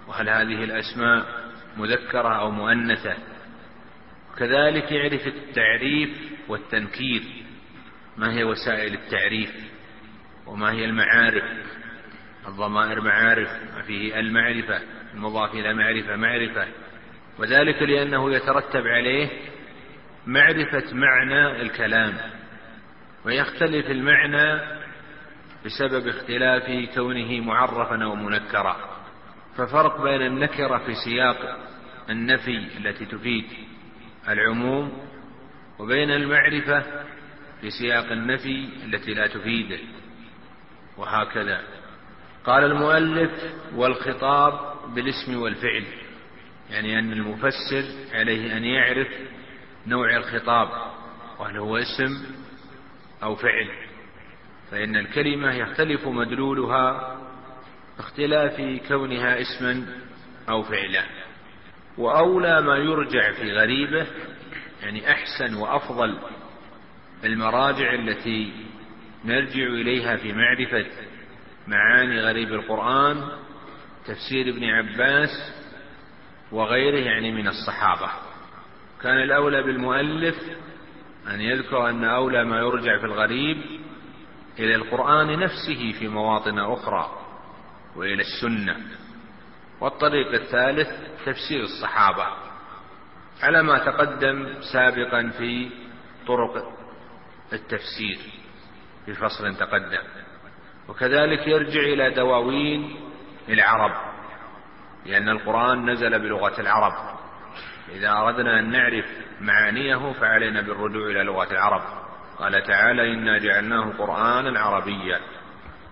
وهل هذه الأسماء مذكرة أو مؤنثة؟ كذلك يعرف التعريف والتنكير ما هي وسائل التعريف؟ وما هي المعارف؟ الضمائر معارف ما فيه المعرفة المضاف إلى معرفة معرفة. وذلك لأنه يترتب عليه معرفة معنى الكلام ويختلف المعنى بسبب اختلاف كونه معرفا أو منكرا. ففرق بين النكرة في سياق النفي التي تفيد العموم وبين المعرفة في سياق النفي التي لا تفيده. وهكذا. قال المؤلف والخطاب بالاسم والفعل. يعني أن المفسر عليه أن يعرف نوع الخطاب وهل هو اسم أو فعل. فإن الكلمة يختلف مدلولها اختلاف كونها اسما أو فعلا. وأولى ما يرجع في غريبه يعني أحسن وأفضل المراجع التي نرجع إليها في معرفة معاني غريب القرآن تفسير ابن عباس وغيره يعني من الصحابة. كان الأولى بالمؤلف أن يذكر أن أولى ما يرجع في الغريب إلى القرآن نفسه في مواطن أخرى وإلى السنة. والطريق الثالث تفسير الصحابة على ما تقدم سابقا في طرق التفسير في فصل تقدم. وكذلك يرجع إلى دواوين العرب لأن القرآن نزل بلغة العرب. إذا أردنا أن نعرف معانيه فعلينا بالرجوع إلى لغة العرب. قال تعالى إنا جعلناه قرآنا عربيا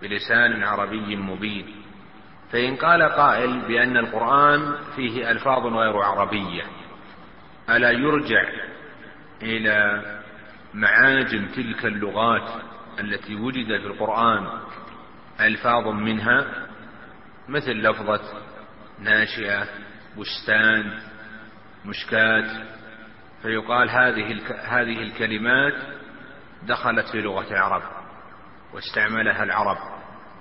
بلسان عربي مبين. فإن قال قائل بأن القرآن فيه ألفاظ غير عربية ألا يرجع إلى معاجم تلك اللغات التي وجد في القرآن ألفاظ منها؟ مثل لفظة ناشئة بستان مشكاة فيقال هذه هذه الكلمات دخلت في لغة العرب واستعملها العرب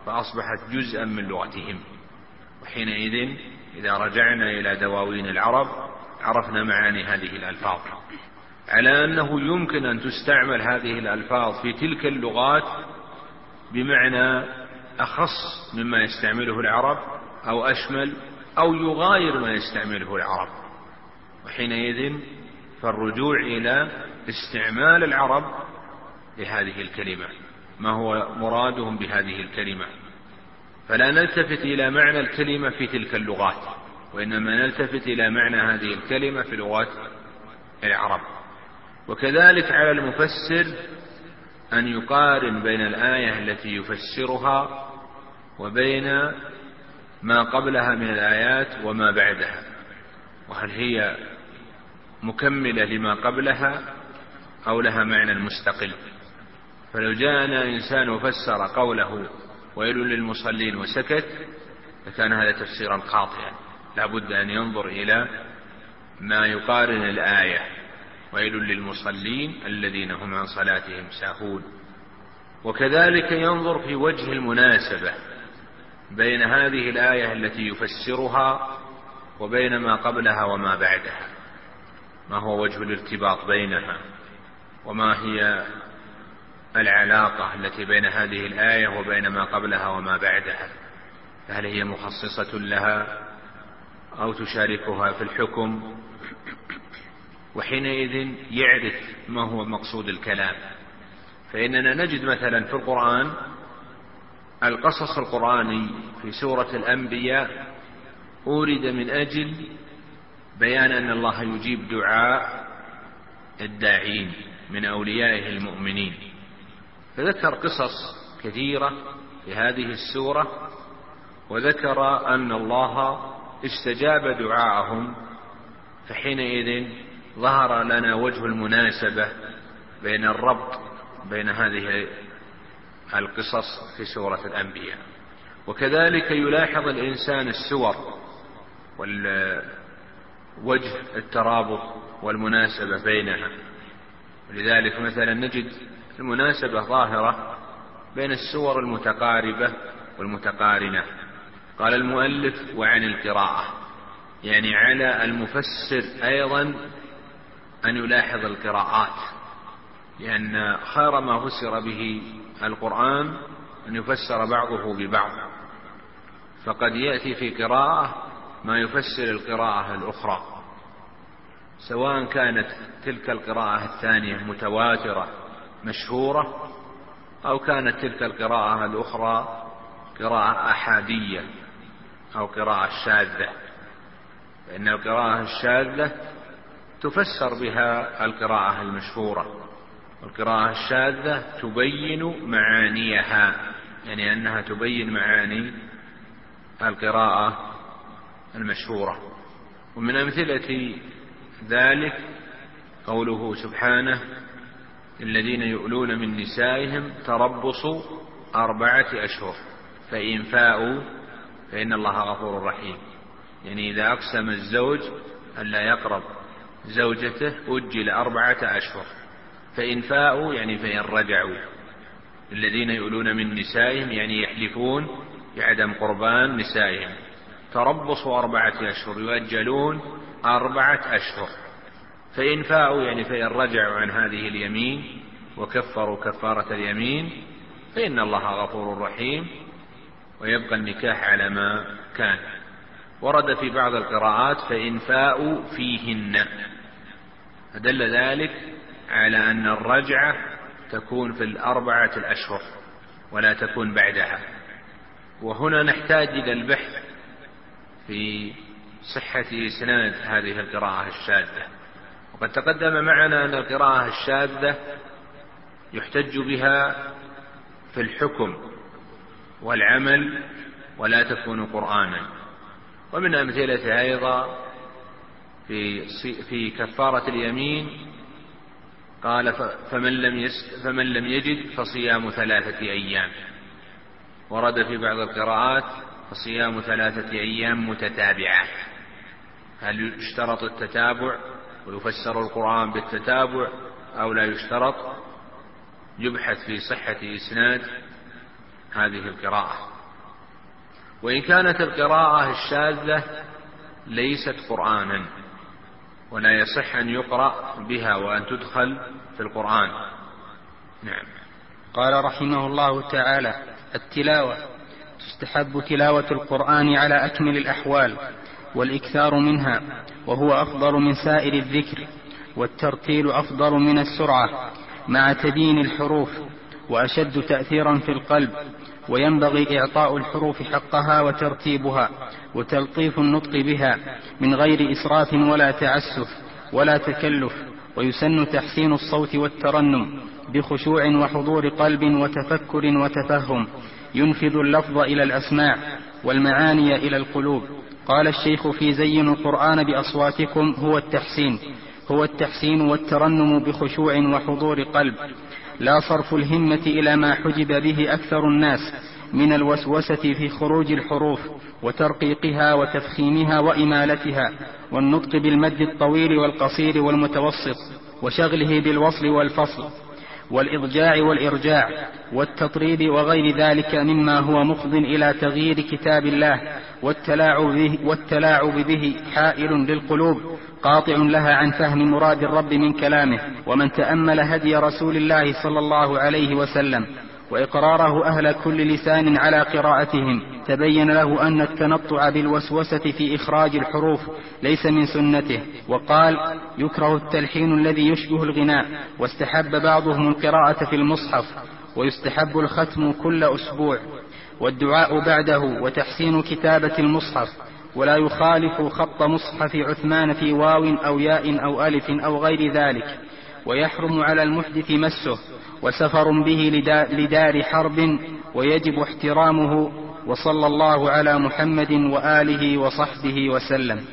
فأصبحت جزءا من لغتهم. وحينئذ إذا رجعنا إلى دواوين العرب عرفنا معاني هذه الألفاظ. على أنه يمكن أن تستعمل هذه الألفاظ في تلك اللغات بمعنى أخص مما يستعمله العرب أو أشمل أو يغاير ما يستعمله العرب. وحينئذ فالرجوع إلى استعمال العرب لهذه الكلمة. ما هو مرادهم بهذه الكلمة؟ فلا نلتفت إلى معنى الكلمة في تلك اللغات وإنما نلتفت إلى معنى هذه الكلمة في لغات العرب. وكذلك على المفسر أن يقارن بين الآية التي يفسرها وبين ما قبلها من الآيات وما بعدها. وهل هي مكملة لما قبلها أو لها معنى مستقل؟ فلو جاءنا إنسان وفسر قوله ويل للمصلين وسكت لكان هذا تفسيرا خاطئا. لا بد أن ينظر إلى ما يقارن الآية. ويل للمصلين الذين هم عن صلاتهم ساهون. وكذلك ينظر في وجه المناسبة بين هذه الآية التي يفسرها وبين ما قبلها وما بعدها. ما هو وجه الارتباط بينها؟ وما هي العلاقة التي بين هذه الآية وبين ما قبلها وما بعدها. هل هي مخصصة لها أو تشاركها في الحكم؟ وحينئذ يعرف ما هو مقصود الكلام. فإننا نجد مثلا في القرآن القصص القرآني في سورة الأنبياء أورد من أجل بيان أن الله يجيب دعاء الداعين من أوليائه المؤمنين. فذكر قصص كثيرة في هذه السورة وذكر أن الله استجاب دعاءهم فحينئذ ظهر لنا وجه المناسبة بين الربط بين هذه القصص في سورة الأنبياء. وكذلك يلاحظ الإنسان السور وجه الترابط والمناسبة بينها. ولذلك مثلا نجد المناسبة ظاهرة بين السور المتقاربة والمتقارنة. قال المؤلف وعن القراءة. يعني على المفسر أيضا أن يلاحظ القراءات لأن خير ما فسر به القرآن أن يفسر بعضه ببعض. فقد يأتي في قراءة ما يفسر القراءة الأخرى سواء كانت تلك القراءة الثانية متواترة مشهورة أو كانت تلك القراءة الأخرى قراءة أحادية أو قراءة شاذة فإن القراءة الشاذة تفسر بها القراءة المشهورة والقراءة الشاذة تبين معانيها يعني أنها تبين معاني القراءة المشهورة. ومن أمثلة ذلك قوله سبحانه الذين يؤلون من نسائهم تربص أربعة أشهر فإن فاءوا فإن الله غفور رحيم. يعني إذا أقسم الزوج ألا يقرب زوجته أجل أربعة أشهر فإن فاءوا يعني فإن رجعوا. الذين يؤلون من نسائهم يعني يحلفون بعدم قربان نسائهم. تربص أربعة أشهر يؤجلون أربعة أشهر. فإن فاءوا يعني فإن رجعوا عن هذه اليمين وكفروا كفارة اليمين فإن الله غفور رحيم ويبقى النكاح على ما كان. ورد في بعض القراءات فإن فاءوا فيهن. فدل ذلك على أن الرجعة تكون في الأربعة الأشهر ولا تكون بعدها. وهنا نحتاج إلى البحث في صحة إسناد هذه القراءة الشاذة. وقد تقدم معنا أن القراءة الشاذة يحتج بها في الحكم والعمل ولا تكون قرآنا. ومن أمثلة أيضا في في كفارة اليمين قال فمن لم فمن لم يجد فصيام ثلاثة أيام. ورد في بعض القراءات فصيام ثلاثة أيام متتابعات هل يشترط التتابع؟ ويفسر القرآن بالتتابع أو لا يشترط يبحث في صحة إسناد هذه القراءة. وإن كانت القراءة الشاذة ليست قرآنا ولا يصح أن يقرأ بها وأن تدخل في القرآن. نعم.
قال رحمه الله تعالى التلاوة تستحب تلاوة القرآن على أكمل الأحوال. والإكثار منها وهو أفضل من سائر الذكر والترتيل أفضل من السرعة مع تبيين الحروف وأشد تأثيرا في القلب وينبغي إعطاء الحروف حقها وترتيبها وتلطيف النطق بها من غير إسراف ولا تعسف ولا تكلف ويسن تحسين الصوت والترنم بخشوع وحضور قلب وتفكر وتفهم ينفذ اللفظ إلى الأسماع والمعاني إلى القلوب. قال الشيخ في زين القرآن بأصواتكم هو التحسين. هو التحسين والترنم بخشوع وحضور قلب. لا صرف الهمة إلى ما حجب به أكثر الناس من الوسوسة في خروج الحروف وترقيقها وتفخيمها وإمالتها والنطق بالمد الطويل والقصير والمتوسط وشغله بالوصل والفصل. والإضجاع والإرجاع والتطريب وغير ذلك مما هو مفض إلى تغيير كتاب الله والتلاعب به, والتلاعب به حائل للقلوب قاطع لها عن فهم مراد الرب من كلامه ومن تأمل هدي رسول الله صلى الله عليه وسلم وإقراره أهل كل لسان على قراءتهم تبين له أن التنطع بالوسوسة في إخراج الحروف ليس من سنته وقال يكره التلحين الذي يشبه الغناء واستحب بعضهم القراءة في المصحف ويستحب الختم كل أسبوع والدعاء بعده وتحسين كتابة المصحف ولا يخالف خط مصحف عثمان في واو أو ياء أو ألف أو غير ذلك ويحرم على المحدث مسه وسفر به لدار حرب ويجب احترامه وصلى الله على محمد وآله وصحبه وسلم.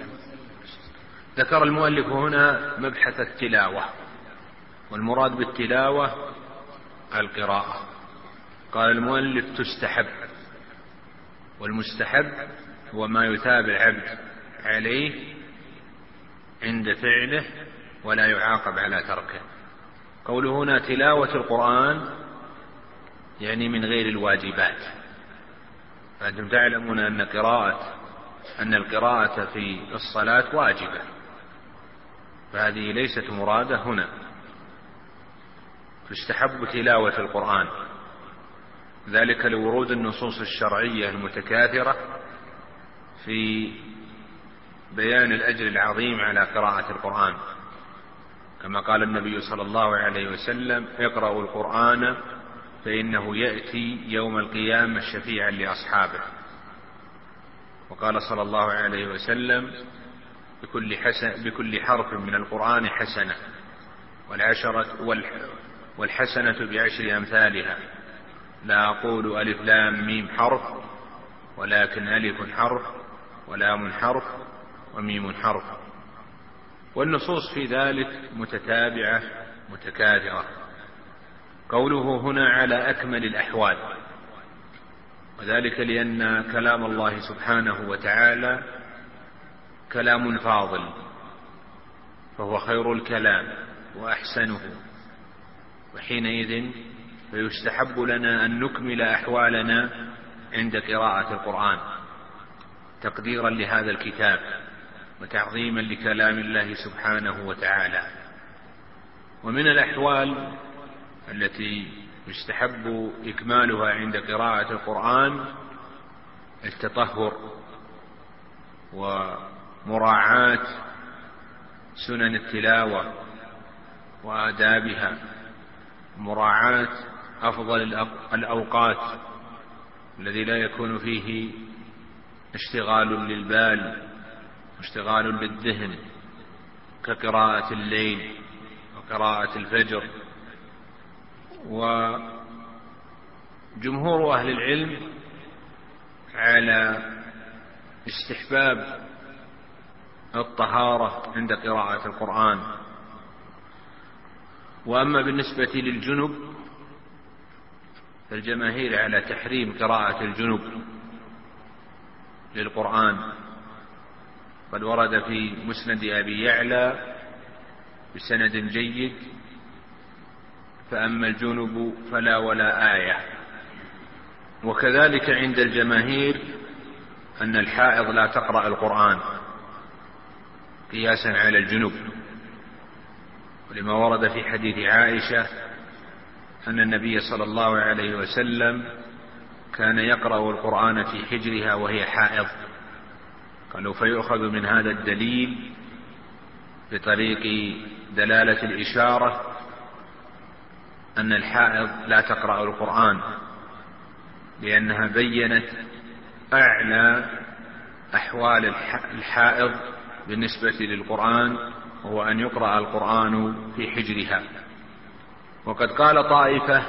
ذكر المؤلف هنا مبحث التلاوة والمراد بالتلاوة القراءة. قال المؤلف تستحب والمستحب هو ما يثاب العبد عليه عند فعله ولا يعاقب على تركه. قوله هنا تلاوة القرآن يعني من غير الواجبات. فأنتم تعلمون أن قراءة أن القراءة في الصلاة واجبة. فهذه ليست مرادة هنا. تستحب تلاوة القرآن. ذلك لورود النصوص الشرعية المتكاثرة في بيان الأجر العظيم على قراءة القرآن. كما قال النبي صلى الله عليه وسلم اقرأوا القرآن فإنه يأتي يوم القيامة شفيعا لأصحابه. وقال صلى الله عليه وسلم بكل, حسن بكل حرف من القرآن حسنة والعشرة والحسنة بعشر أمثالها. لا أقول ألف لام ميم حرف ولكن ألف حرف ولام حرف وميم حرف. والنصوص في ذلك متتابعة متكاثرة. قوله هنا على أكمل الأحوال. وذلك لأن كلام الله سبحانه وتعالى كلام فاضل فهو خير الكلام وأحسنه. وحينئذ فيستحب لنا أن نكمل أحوالنا عند قراءة القرآن تقديرا لهذا الكتاب وتعظيما لكلام الله سبحانه وتعالى. ومن الأحوال التي يستحب إكمالها عند قراءة القرآن التطهر ومراعاة سنن التلاوة وآدابها مراعاة أفضل الأوقات الذي لا يكون فيه اشتغال للبال واشتغال بالذهن كقراءة الليل وقراءة الفجر. وجمهور أهل العلم على استحباب الطهارة عند قراءة القرآن. وأما بالنسبة للجنب فالجماهير على تحريم قراءة الجنب للقرآن. قد ورد في مسند أبي يعلى بسند جيد فأما الجنب فلا ولا آية. وكذلك عند الجماهير أن الحائض لا تقرأ القرآن قياسا على الجنوب ولما ورد في حديث عائشة أن النبي صلى الله عليه وسلم كان يقرأ القرآن في حجرها وهي حائض. قالوا فيؤخذ من هذا الدليل بطريق دلالة الإشارة أن الحائض لا تقرأ القرآن لأنها بينت أعلى أحوال الحائض بالنسبة للقرآن وهو أن يقرأ القرآن في حجرها. وقد قال طائفة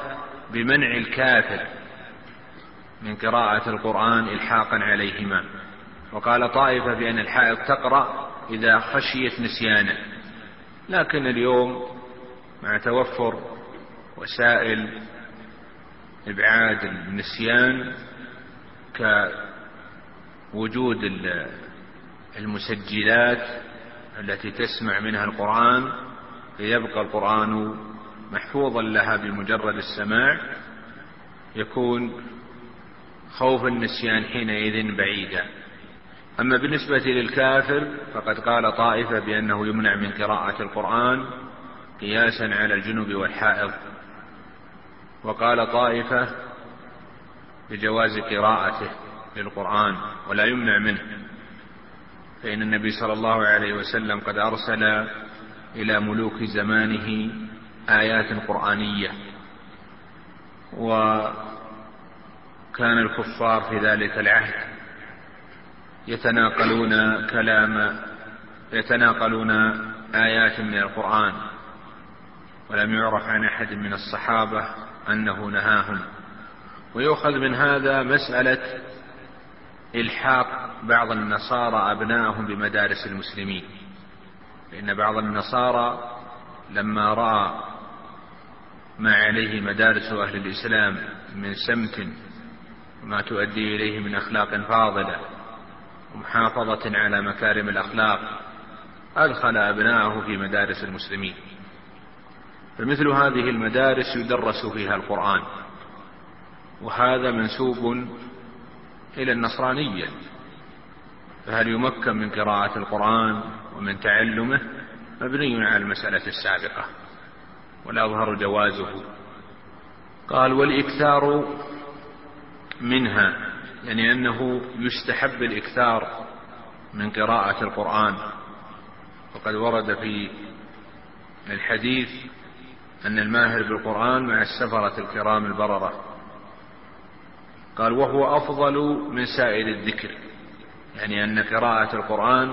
بمنع الكافر من قراءة القرآن إلحاقا عليهما. وقال طائفة بأن الحائض تقرأ إذا خشيت نسيانه. لكن اليوم مع توفر وسائل إبعاد النسيان كوجود المسجلات التي تسمع منها القرآن ليبقى القرآن محفوظا لها بمجرد السماع يكون خوف النسيان حينئذ بعيدا. أما بالنسبة للكافر فقد قال طائفة بأنه يمنع من قراءة القرآن قياسا على الجنب والحائض. وقال طائفة بجواز قراءته للقرآن ولا يمنع منه. فإن النبي صلى الله عليه وسلم قد أرسل إلى ملوك زمانه آيات قرآنية وكان الكفار في ذلك العهد يتناقلون كلام يتناقلون آيات من القرآن ولم يعرف عن أحد من الصحابة أنه نهاهم. ويؤخذ من هذا مسألة إلحاق بعض النصارى أبنائهم بمدارس المسلمين. لأن بعض النصارى لما رأى ما عليه مدارس أهل الإسلام من سمت وما تؤدي إليه من أخلاق فاضلة ومحافظة على مكارم الأخلاق أدخل أبناءه في مدارس المسلمين. فمثل هذه المدارس يدرس فيها القرآن. وهذا منسوب إلى النصرانية. فهل يمكن من قراءة القرآن ومن تعلمه؟ مبني على المسألة السابقة. والأظهر جوازه. قال والإكثار منها يعني أنه يستحب الإكثار من قراءة القرآن. وقد ورد في الحديث أن الماهر بالقرآن مع السفرة الكرام البررة. قال وهو أفضل من سائر الذكر. يعني أن قراءة القرآن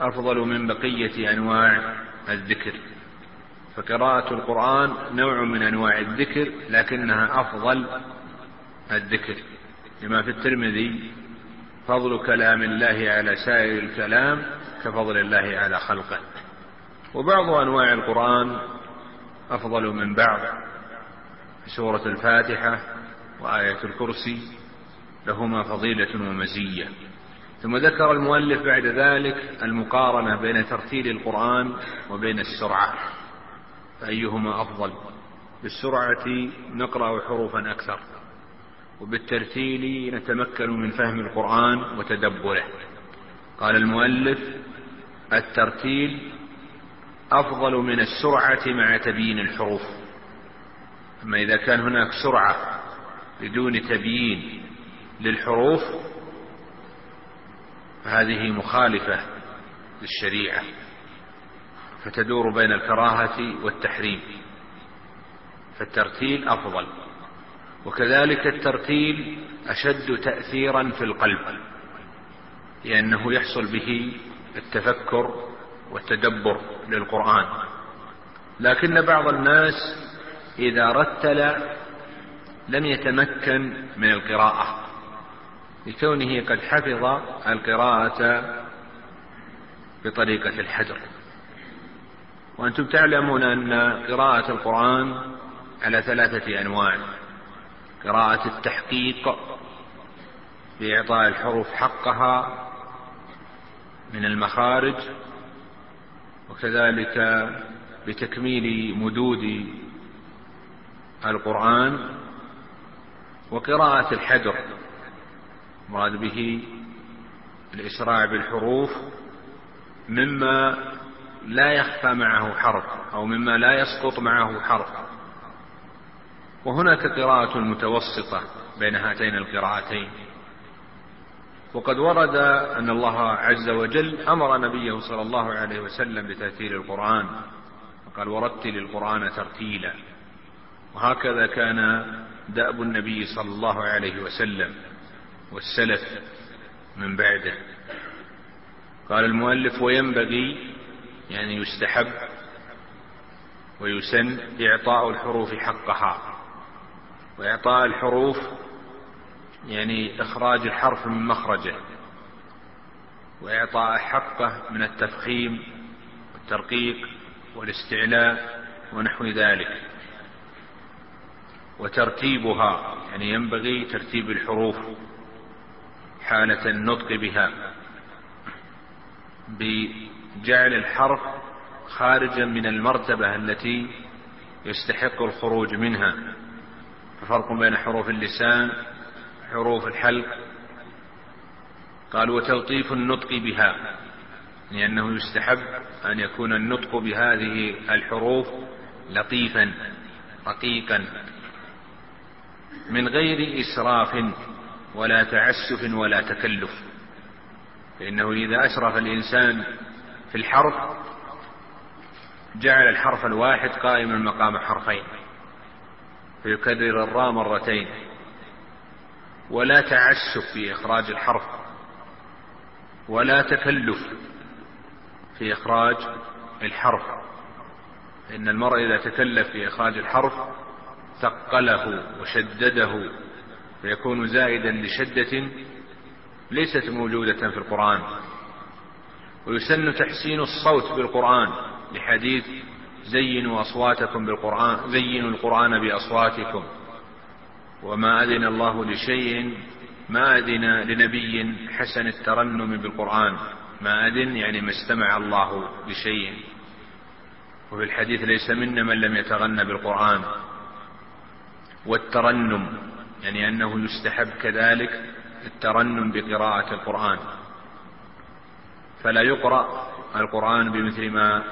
أفضل من بقية أنواع الذكر. فقراءة القرآن نوع من أنواع الذكر لكنها أفضل الذكر. لما في الترمذي فضل كلام الله على سائر الكلام كفضل الله على خلقه. وبعض أنواع القرآن أفضل من بعض. سورة الفاتحة وآية الكرسي لهما فضيلة ومزية. ثم ذكر المؤلف بعد ذلك المقارنة بين ترتيل القرآن وبين السرعة. فأيهما أفضل؟ بالسرعة نقرأ حروفا أكثر وبالترتيل نتمكن من فهم القرآن وتدبره. قال المؤلف الترتيل أفضل من السرعة مع تبيين الحروف. أما إذا كان هناك سرعة بدون تبيين للحروف فهذه مخالفة للشريعة فتدور بين الكراهة والتحريم فالترتيل أفضل. وكذلك الترتيل أشد تأثيرا في القلب لأنه يحصل به التفكر والتدبر للقرآن. لكن بعض الناس إذا رتل لم يتمكن من القراءة لكونه قد حفظ القراءة بطريقة الحجر وأنتم تعلمون أن قراءة القرآن على ثلاثة أنواع قراءة التحقيق بإعطاء الحروف حقها من المخارج وكذلك بتكميل مدود القرآن وقراءة الحجر. مراد به الإسراع بالحروف مما لا يخفى معه حرف أو مما لا يسقط معه حرف. وهناك قراءة متوسطة بين هاتين القراءتين. وقد ورد أن الله عز وجل أمر نبيه صلى الله عليه وسلم بترتيل القرآن وقال ورتل القرآن ترتيلا وهكذا كان دأب النبي صلى الله عليه وسلم والسلف من بعده. قال المؤلف وينبغي يعني يستحب ويسن إعطاء الحروف حقها وإعطاء الحروف يعني إخراج الحرف من مخرجه وإعطاء حقه من التفخيم والترقيق والاستعلاء ونحو ذلك. وترتيبها يعني ينبغي ترتيب الحروف حالة النطق بها. بجعل الحرف خارجا من المرتبة التي يستحق الخروج منها. ففرق بين حروف اللسان حروف الحلق قال وتلطيف النطق بها لأنه يستحب أن يكون النطق بهذه الحروف لطيفا رقيقا من غير إسراف ولا تعسف ولا تكلف فإنه إذا أسرف الإنسان في الحرف جعل الحرف الواحد قائما مقام حرفين فيكرر الراء مرتين. ولا تعسف في إخراج الحرف ولا تكلف في إخراج الحرف إن المرء إذا تكلف في إخراج الحرف ثقله وشدده فيكون زائدا لشدة ليست موجودة في القرآن ويسن تحسين الصوت بالقرآن لحديث زينوا أصواتكم بالقرآن زينوا القرآن بأصواتكم. وما أذن الله لشيء ما أذن لنبي حسن الترنم بالقرآن. ما أذن يعني ما استمع الله لشيء. وفي الحديث ليس منا من لم يتغنى بالقرآن. والترنم يعني أنه يستحب كذلك الترنم بقراءة القرآن. فلا يقرأ القرآن بمثل ما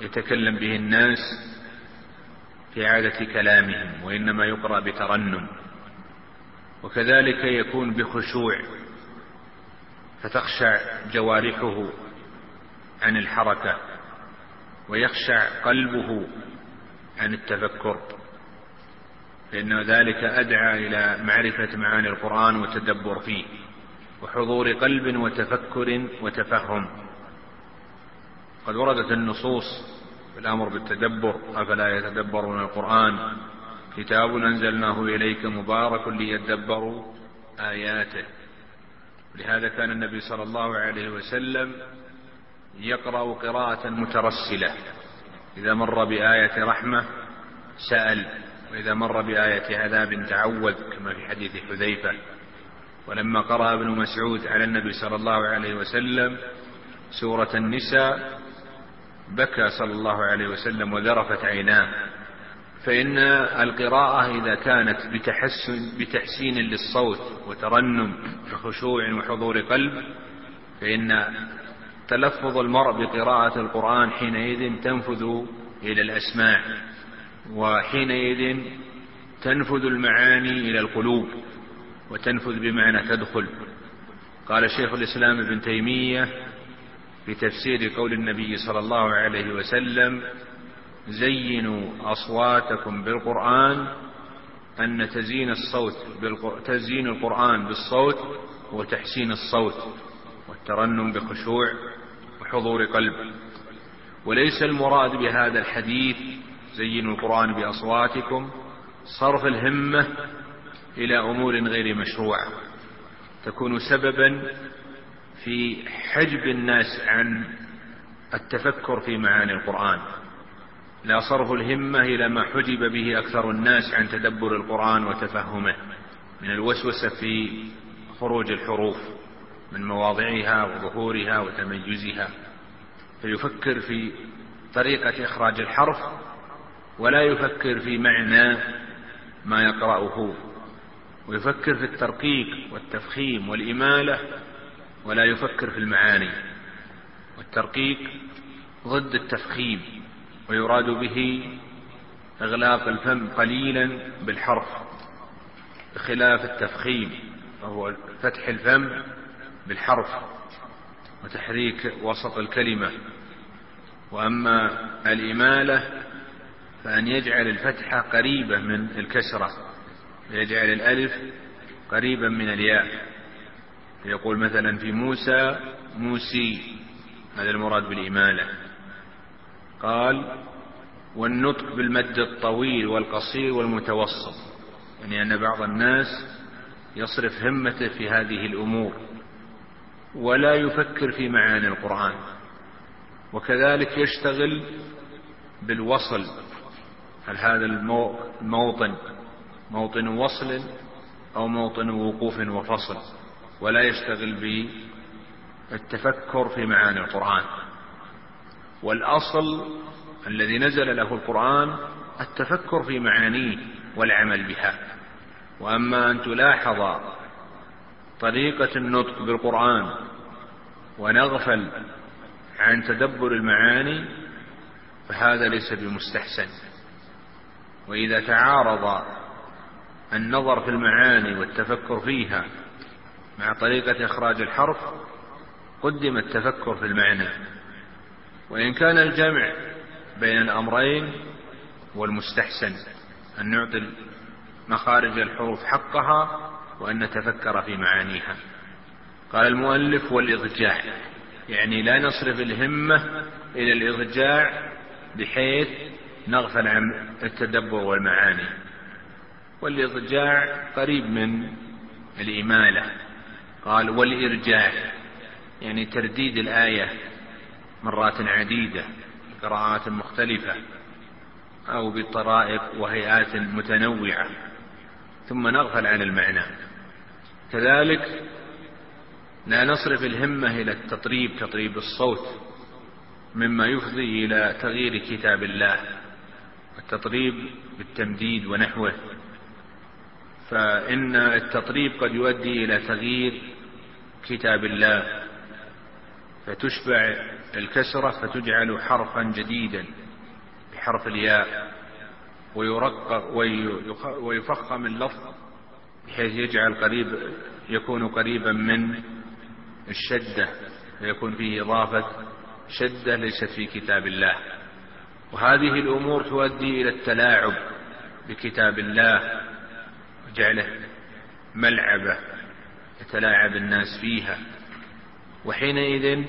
يتكلم به الناس في عادة كلامهم وإنما يقرأ بترنم وكذلك يكون بخشوع فتخشع جوارحه عن الحركة ويخشع قلبه عن التفكر فإن ذلك أدعى إلى معرفة معاني القرآن والتدبر فيه وحضور قلب وتفكر وتفهم. قد وردت النصوص الأمر بالتدبر أفلا يتدبرون القرآن؟ كتاب أنزلناه إليك مبارك ليدبروا آياته. لهذا كان النبي صلى الله عليه وسلم يقرأ قراءة مترسلة. إذا مر بآية رحمة سأل وإذا مر بآية عذاب تعوذ كما في حديث حذيفة. ولما قرأ ابن مسعود على النبي صلى الله عليه وسلم سورة النساء بكى صلى الله عليه وسلم وذرفت عيناه. فإن القراءة إذا كانت بتحسن بتحسين للصوت وترنم بخشوع وحضور قلب فإن تلفظ المرء بقراءة القرآن حينئذ تنفذ إلى الأسماع وحينئذ تنفذ المعاني إلى القلوب وتنفذ بمعنى تدخل. قال شيخ الإسلام ابن تيمية في تفسير قول النبي صلى الله عليه وسلم زينوا أصواتكم بالقرآن أن تزيين الصوت تزيين القرآن بالصوت وتحسين الصوت والترنم بخشوع وحضور قلب. وليس المراد بهذا الحديث زينوا القرآن بأصواتكم صرف الهمة إلى أمور غير مشروعة. تكون سببا في حجب الناس عن التفكر في معاني القرآن. لا صرف الهمة إلى ما حجب به أكثر الناس عن تدبر القرآن وتفهمه من الوسوسة في خروج الحروف من مواضعها وظهورها وتميزها. فيفكر في طريقة إخراج الحرف ولا يفكر في معنى ما يقرأه. ويفكر في الترقيق والتفخيم والإمالة ولا يفكر في المعاني. والترقيق ضد التفخيم ويراد به إغلاق الفم قليلا بالحرف بخلاف التفخيم وهو فتح الفم بالحرف وتحريك وسط الكلمة. وأما الإمالة فأن يجعل الفتحة قريبة من الكسرة ويجعل الألف قريبا من الياء. يقول مثلا في موسى موسي هذا المراد بالإمالة. قال والنطق بالمد الطويل والقصير والمتوسط يعني أن بعض الناس يصرف همته في هذه الأمور ولا يفكر في معاني القرآن وكذلك يشتغل بالوصل. هل هذا الموطن موطن وصل أو موطن وقوف وفصل؟ ولا يشتغل بالتفكر في معاني القرآن. والأصل الذي نزل له القرآن التفكر في معانيه والعمل بها. وأما أن تلاحظ طريقة النطق بالقرآن ونغفل عن تدبر المعاني فهذا ليس بمستحسن. وإذا تعارض النظر في المعاني والتفكر فيها مع طريقة إخراج الحرف قدم التفكر في المعنى. وإن كان الجمع بين الأمرين والمستحسن أن نعطي مخارج الحروف حقها وأن نتفكر في معانيها. قال المؤلف والإضجاع يعني لا نصرف الهمة إلى الإضجاع بحيث نغفل عن التدبر والمعاني. والإضجاع قريب من الإمالة. قال والإرجاع يعني ترديد الآية مرات عديدة قراءات مختلفة أو بطرائق وهيئات متنوعة ثم نغفل عن المعنى. كذلك لا نصرف الهمة إلى التطريب تطريب الصوت مما يفضي إلى تغيير كتاب الله التطريب بالتمديد ونحوه. فإن التطريب قد يؤدي إلى تغيير كتاب الله فتشبع الكسرة فتجعل حرفا جديدا بحرف الياء ويرقق ويفخم اللفظ بحيث يجعل قريب يكون قريبا من الشدة فيكون فيه إضافة شدة ليست في كتاب الله. وهذه الأمور تؤدي إلى التلاعب بكتاب الله وجعله ملعبة. يتلاعب الناس فيها. وحينئذ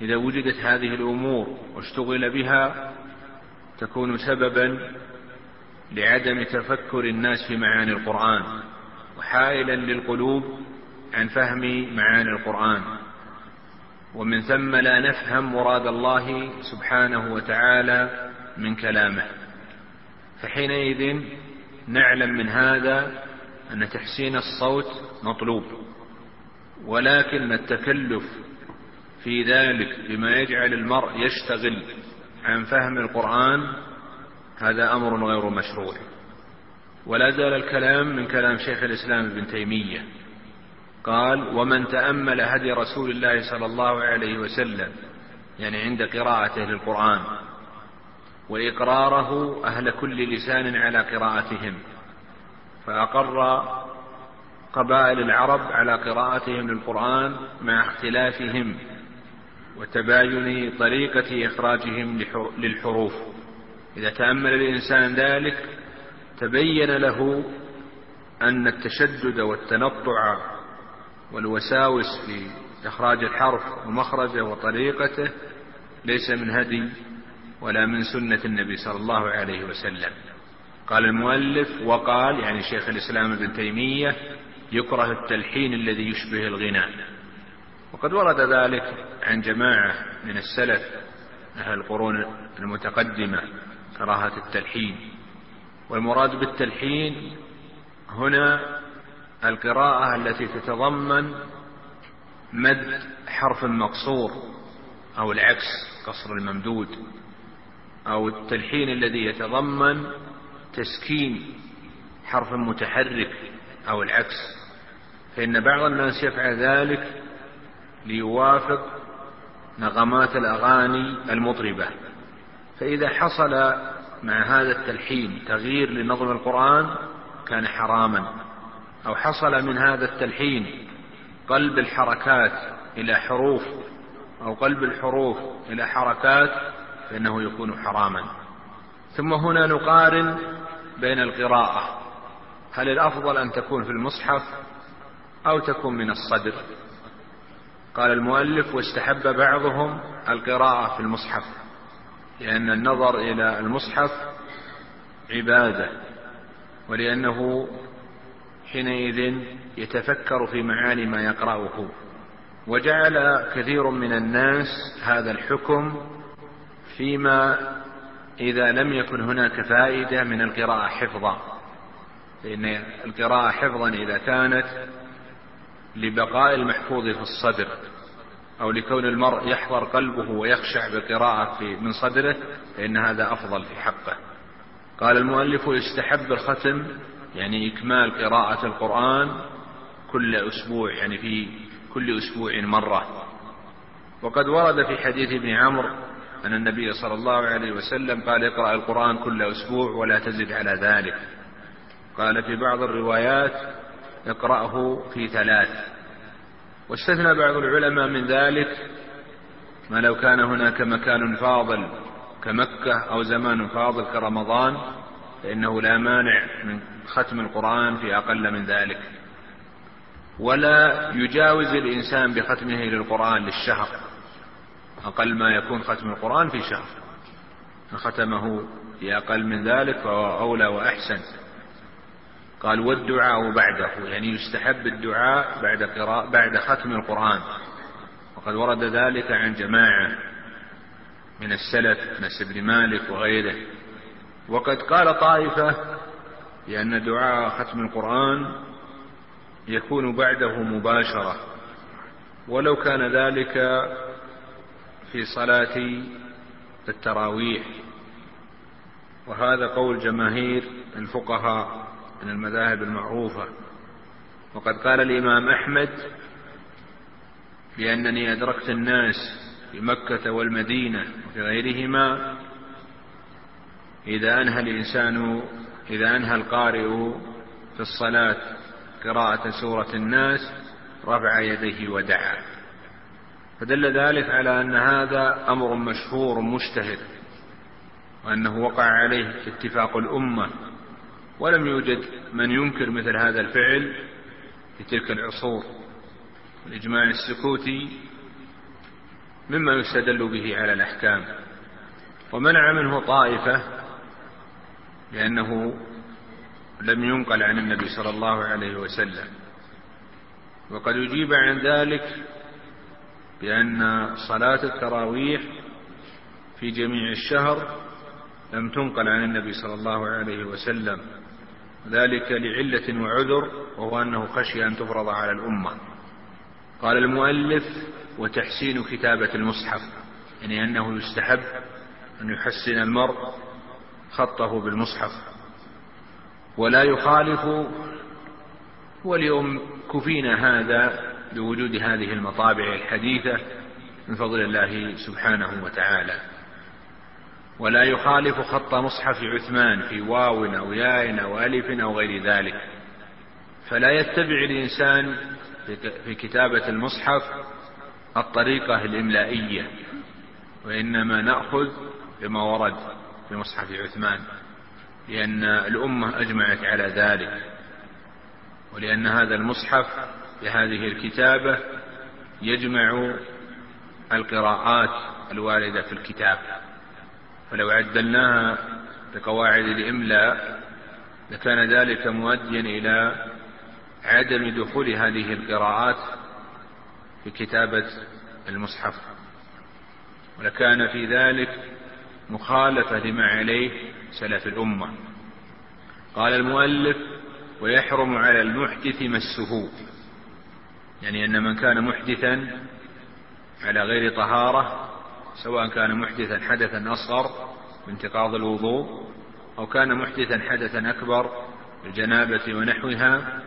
إذا وجدت هذه الأمور واشتغل بها تكون سببا لعدم تفكر الناس في معاني القرآن وحائلا للقلوب عن فهم معاني القرآن. ومن ثم لا نفهم مراد الله سبحانه وتعالى من كلامه. فحينئذ نعلم من هذا أن تحسين الصوت مطلوب ولكن التكلف في ذلك بما يجعل المرء يشتغل عن فهم القرآن هذا أمر غير مشروع. ولا زال الكلام من كلام شيخ الإسلام ابن تيمية قال ومن تأمل هدي رسول الله صلى الله عليه وسلم يعني عند قراءته للقرآن وإقراره أهل كل لسان على قراءتهم فأقر قبائل العرب على قراءتهم للقرآن مع اختلافهم وتباين طريقة إخراجهم للحروف. إذا تأمل الإنسان ذلك تبين له أن التشدد والتنطع والوساوس في إخراج الحرف ومخرجه وطريقته ليس من هدي ولا من سنة النبي صلى الله عليه وسلم. قال المؤلف وقال يعني شيخ الإسلام ابن تيمية يكره التلحين الذي يشبه الغناء. وقد ورد ذلك عن جماعة من السلف أهل القرون المتقدمة كراهة التلحين. والمراد بالتلحين هنا القراءة التي تتضمن مد حرف مقصور أو العكس قصر الممدود. أو التلحين الذي يتضمن تسكين حرف متحرك أو العكس فإن بعض الناس يفعل ذلك ليوافق نغمات الأغاني المطربة. فإذا حصل مع هذا التلحين تغيير لنظم القرآن كان حراما أو حصل من هذا التلحين قلب الحركات إلى حروف أو قلب الحروف إلى حركات فإنه يكون حراما. ثم هنا نقارن بين القراءة. هل الأفضل أن تكون في المصحف أو تكون من الصدر؟ قال المؤلف واستحب بعضهم القراءة في المصحف لأن النظر إلى المصحف عبادة ولأنه حينئذ يتفكر في معاني ما يقرأه. وجعل كثير من الناس هذا الحكم فيما إذا لم يكن هناك فائدة من القراءة حفظا. فإن القراءة حفظا إذا كانت لبقاء المحفوظ في الصدر أو لكون المرء يحضر قلبه ويخشع بالقراءة في من صدره فإن هذا أفضل في حقه. قال المؤلف يستحب الختم يعني إكمال قراءة القرآن كل أسبوع يعني في كل أسبوع مرة. وقد ورد في حديث ابن عمرو أن النبي صلى الله عليه وسلم قال اقرأ القرآن كل أسبوع ولا تزد على ذلك. قال في بعض الروايات اقرأه في ثلاث. واستثنى بعض العلماء من ذلك ما لو كان هناك مكان فاضل كمكة أو زمان فاضل كرمضان فإنه لا مانع من ختم القرآن في أقل من ذلك. ولا يجاوز الإنسان بختمه للقرآن للشهر. أقل ما يكون ختم القرآن في شهر. ختمه في أقل من ذلك فهو أولى وأحسن. قال والدعاء بعده يعني يستحب الدعاء بعد قراءة بعد ختم القرآن. وقد ورد ذلك عن جماعة من السلف نس بن مالك وغيره. وقد قال طائفة بأن دعاء ختم القرآن يكون بعده مباشرة. ولو كان ذلك في صلاة التراويح. وهذا قول جماهير الفقهاء من المذاهب المعروفة. وقد قال الإمام أحمد بأنني أدركت الناس في مكة والمدينة وفي غيرهما إذا أنهى الإنسان إذا أنهى القارئ في الصلاة قراءة سورة الناس رفع يديه ودعا. فدل ذلك على أن هذا أمر مشهور مشتهر وأنه وقع عليه اتفاق الأمة ولم يوجد من ينكر مثل هذا الفعل في تلك العصور. الإجماع السكوتي مما يستدل به على الأحكام ومنع منه طائفة لأنه لم ينقل عن النبي صلى الله عليه وسلم. وقد أجيب عن ذلك بأن صلاة التراويح في جميع الشهر لم تنقل عن النبي صلى الله عليه وسلم ذلك لعلة وعذر وهو أنه خشي أن تفرض على الأمة. قال المؤلف وتحسين كتابة المصحف يعني أنه يستحب أن يحسن المرء خطه بالمصحف. ولا يخالف واليوم كفينا هذا بوجود هذه المطابع الحديثة من فضل الله سبحانه وتعالى. ولا يخالف خط مصحف عثمان في واو أو ياء أو ألف أو غير ذلك. فلا يتبع الإنسان في كتابة المصحف الطريقة الإملائية وإنما نأخذ بما ورد في مصحف عثمان لأن الأمة أجمعت على ذلك ولأن هذا المصحف بهذه الكتابة يجمع القراءات الواردة في الكتاب. فلو عدلناها بقواعد الإملاء لكان ذلك مؤديا إلى عدم دخول هذه القراءات في كتابة المصحف. ولكان في ذلك مخالفة لما عليه سلف الأمة. قال المؤلف ويحرم على المحدث مسه يعني أن من كان محدثا على غير طهارة سواء كان محدثا حدثا أصغر بانتقاض الوضوء أو كان محدثا حدثا أكبر الجنابة ونحوها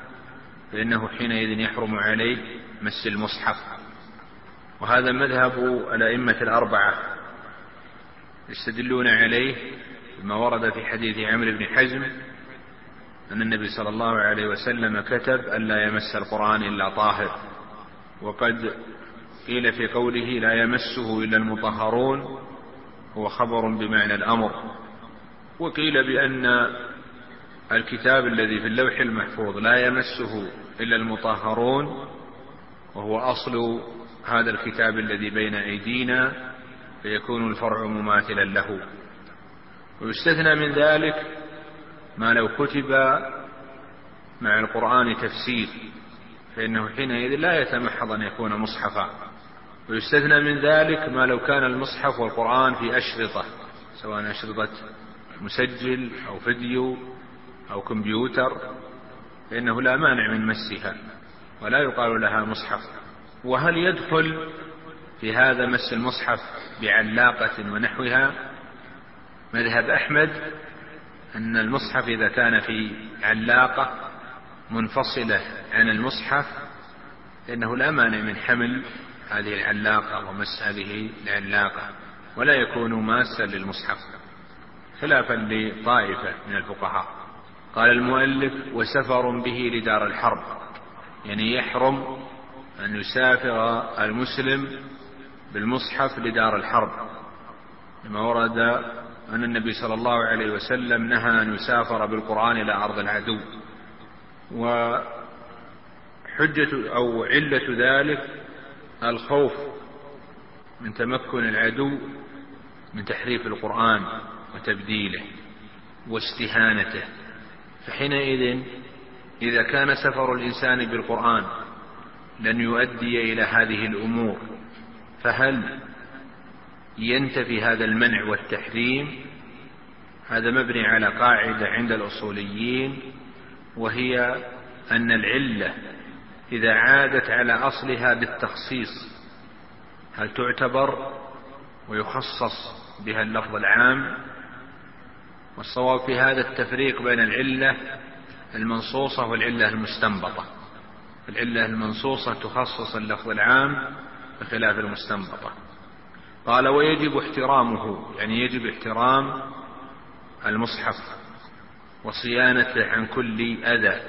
فإنه حينئذ يحرم عليه مس المصحف. وهذا مذهب الأئمة الأربعة يستدلون عليه بما ورد في حديث عمرو بن حزم أن النبي صلى الله عليه وسلم كتب ألا يمس القرآن إلا طاهر. وقد قيل في قوله لا يمسه إلا المطهرون هو خبر بمعنى الأمر. وقيل بأن الكتاب الذي في اللوح المحفوظ لا يمسه إلا المطهرون وهو أصل هذا الكتاب الذي بين أيدينا فيكون الفرع مماثلا له. ويستثنى من ذلك ما لو كتب مع القرآن تفسير فإنه حينئذ لا يتمحض أن يكون مصحفا. ويستثنى من ذلك ما لو كان المصحف والقرآن في أشرطة سواء أشرطة مسجل أو فيديو أو كمبيوتر فإنه لا مانع من مسها ولا يقال لها مصحف. وهل يدخل في هذا مس المصحف بعلاقة ونحوها؟ مذهب أحمد أن المصحف إذا كان في علاقة منفصلة عن المصحف فإنه لا مانع من حمل هذه العلاقة ومس هذه العلاقة ولا يكون ماسا للمصحف. خلافا لطائفة من الفقهاء. قال المؤلف وسفر به لدار الحرب. يعني يحرم أن يسافر المسلم بالمصحف لدار الحرب. لما ورد أن النبي صلى الله عليه وسلم نهى أن يسافر بالقرآن إلى أرض العدو. وحجة أو علة ذلك الخوف من تمكن العدو من تحريف القرآن وتبديله واستهانته. فحينئذ إذا كان سفر الإنسان بالقرآن لن يؤدي إلى هذه الأمور. فهل ينتفي هذا المنع والتحريم هذا مبني على قاعدة عند الأصوليين وهي أن العلة إذا عادت على أصلها بالتخصيص هل تعتبر ويخصص بها اللفظ العام؟ والصواب في هذا التفريق بين العلة المنصوصة والعلة المستنبطة. العلة المنصوصة تخصص اللفظ العام بخلاف المستنبطة. قال ويجب احترامه يعني يجب احترام المصحف وصيانته عن كل أذى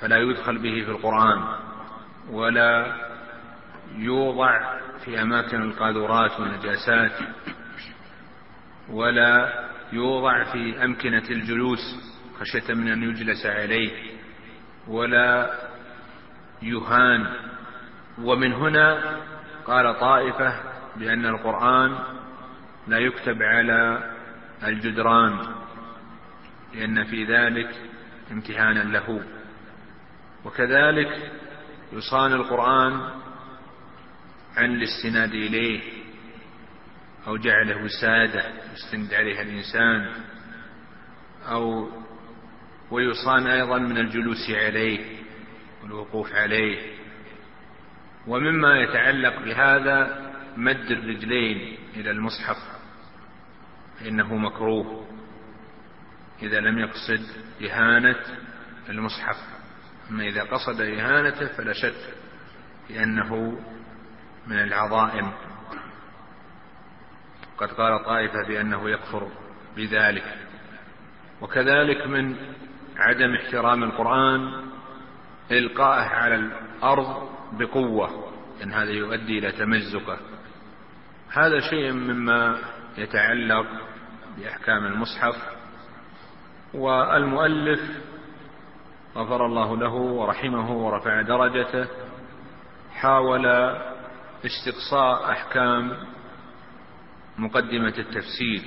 فلا يدخل به في القرآن ولا يوضع في أماكن القاذورات والنجاسات ولا يوضع في أمكنة الجلوس خشية من أن يجلس عليه ولا يهان. ومن هنا قال طائفة بأن القرآن لا يكتب على الجدران لأن في ذلك امتحانا له. وكذلك يصان القرآن عن الاستناد إليه أو جعله وسادة يستند عليها الإنسان أو ويصان أيضا من الجلوس عليه والوقوف عليه. ومما يتعلق بهذا مد الرجلين إلى المصحف فإنه مكروه. إذا لم يقصد إهانة المصحف أما إذا قصد إهانته فلا شك لأنه من العظائم. قد قال طائفة بأنه يكفر بذلك. وكذلك من عدم احترام القرآن إلقائه على الأرض بقوة لأن هذا يؤدي إلى تمزقه. هذا شيء مما يتعلق بأحكام المصحف والمؤلف غفر الله له ورحمه ورفع درجته حاول استقصاء أحكام مقدمة التفسير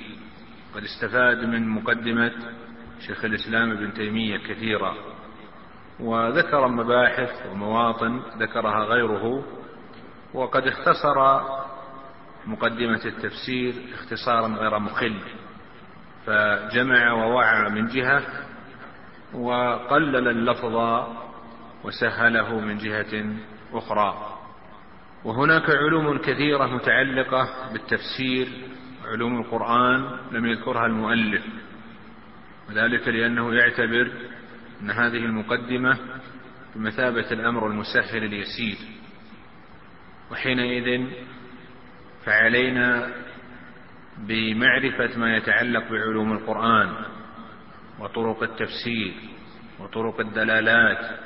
قد استفاد من مقدمة شيخ الإسلام ابن تيمية كثيرا وذكر مباحث ومواطن ذكرها غيره وقد اختصر مقدمة التفسير اختصارا غير مخل فجمع ووعى من جهة وقلل اللفظ وسهله من جهة أخرى. وهناك علوم كثيرة متعلقة بالتفسير علوم القرآن لم يذكرها المؤلف. وذلك لأنه يعتبر أن هذه المقدمة بمثابة الأمر المسهل اليسير وحينئذ فعلينا بمعرفة ما يتعلق بعلوم القرآن وطرق التفسير وطرق الدلالات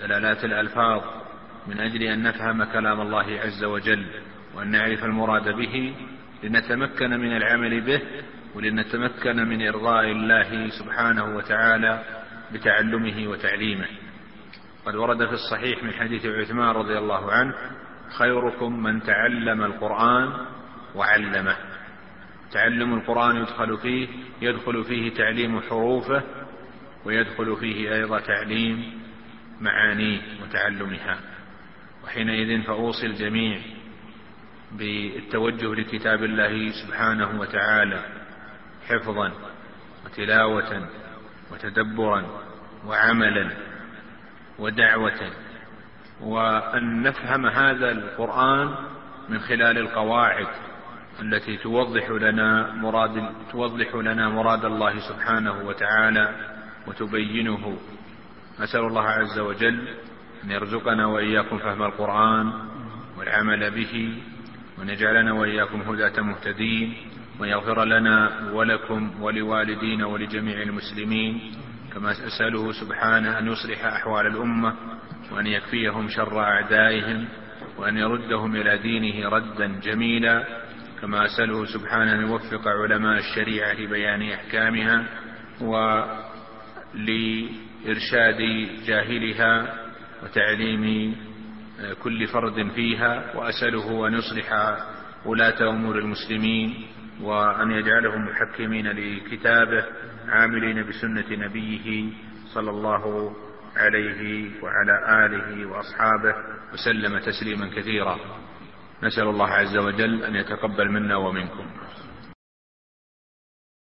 دلالات الألفاظ من أجل أن نفهم كلام الله عز وجل وأن نعرف المراد به لنتمكن من العمل به ولنتمكن من إرضاء الله سبحانه وتعالى بتعلمه وتعليمه. قد ورد في الصحيح من حديث عثمان رضي الله عنه خيركم من تعلم القرآن وعلمه. تعلم القرآن يدخل فيه يدخل فيه تعليم حروفه ويدخل فيه أيضا تعليم معانيه وتعلمها. وحينئذ فأوصي الجميع بالتوجه لكتاب الله سبحانه وتعالى حفظا وتلاوة وتدبرا وعملا ودعوة وأن نفهم هذا القرآن من خلال القواعد التي توضح لنا مراد توضح لنا مراد الله سبحانه وتعالى وتبينه. نسأل الله عز وجل أن يرزقنا وإياكم فهم القرآن والعمل به وأن يجعلنا وإياكم هداة مهتدين وأن يغفر لنا ولكم ولوالدينا ولجميع المسلمين. كما أسأله سبحانه أن يصلح أحوال الأمة وأن يكفيهم شر أعدائهم وأن يردهم إلى دينه ردا جميلا. كما أسأله سبحانه أن يوفق علماء الشريعة لبيان أحكامها ولإرشاد جاهلها وتعليم كل فرد فيها. وأسأله أن يصلح ولاة أمور المسلمين وأن يجعلهم محكمين لكتابه عاملين بسنة نبيه صلى الله عليه وعلى آله وأصحابه وسلم تسليما كثيرا. نسأل الله عز وجل أن يتقبل منا ومنكم.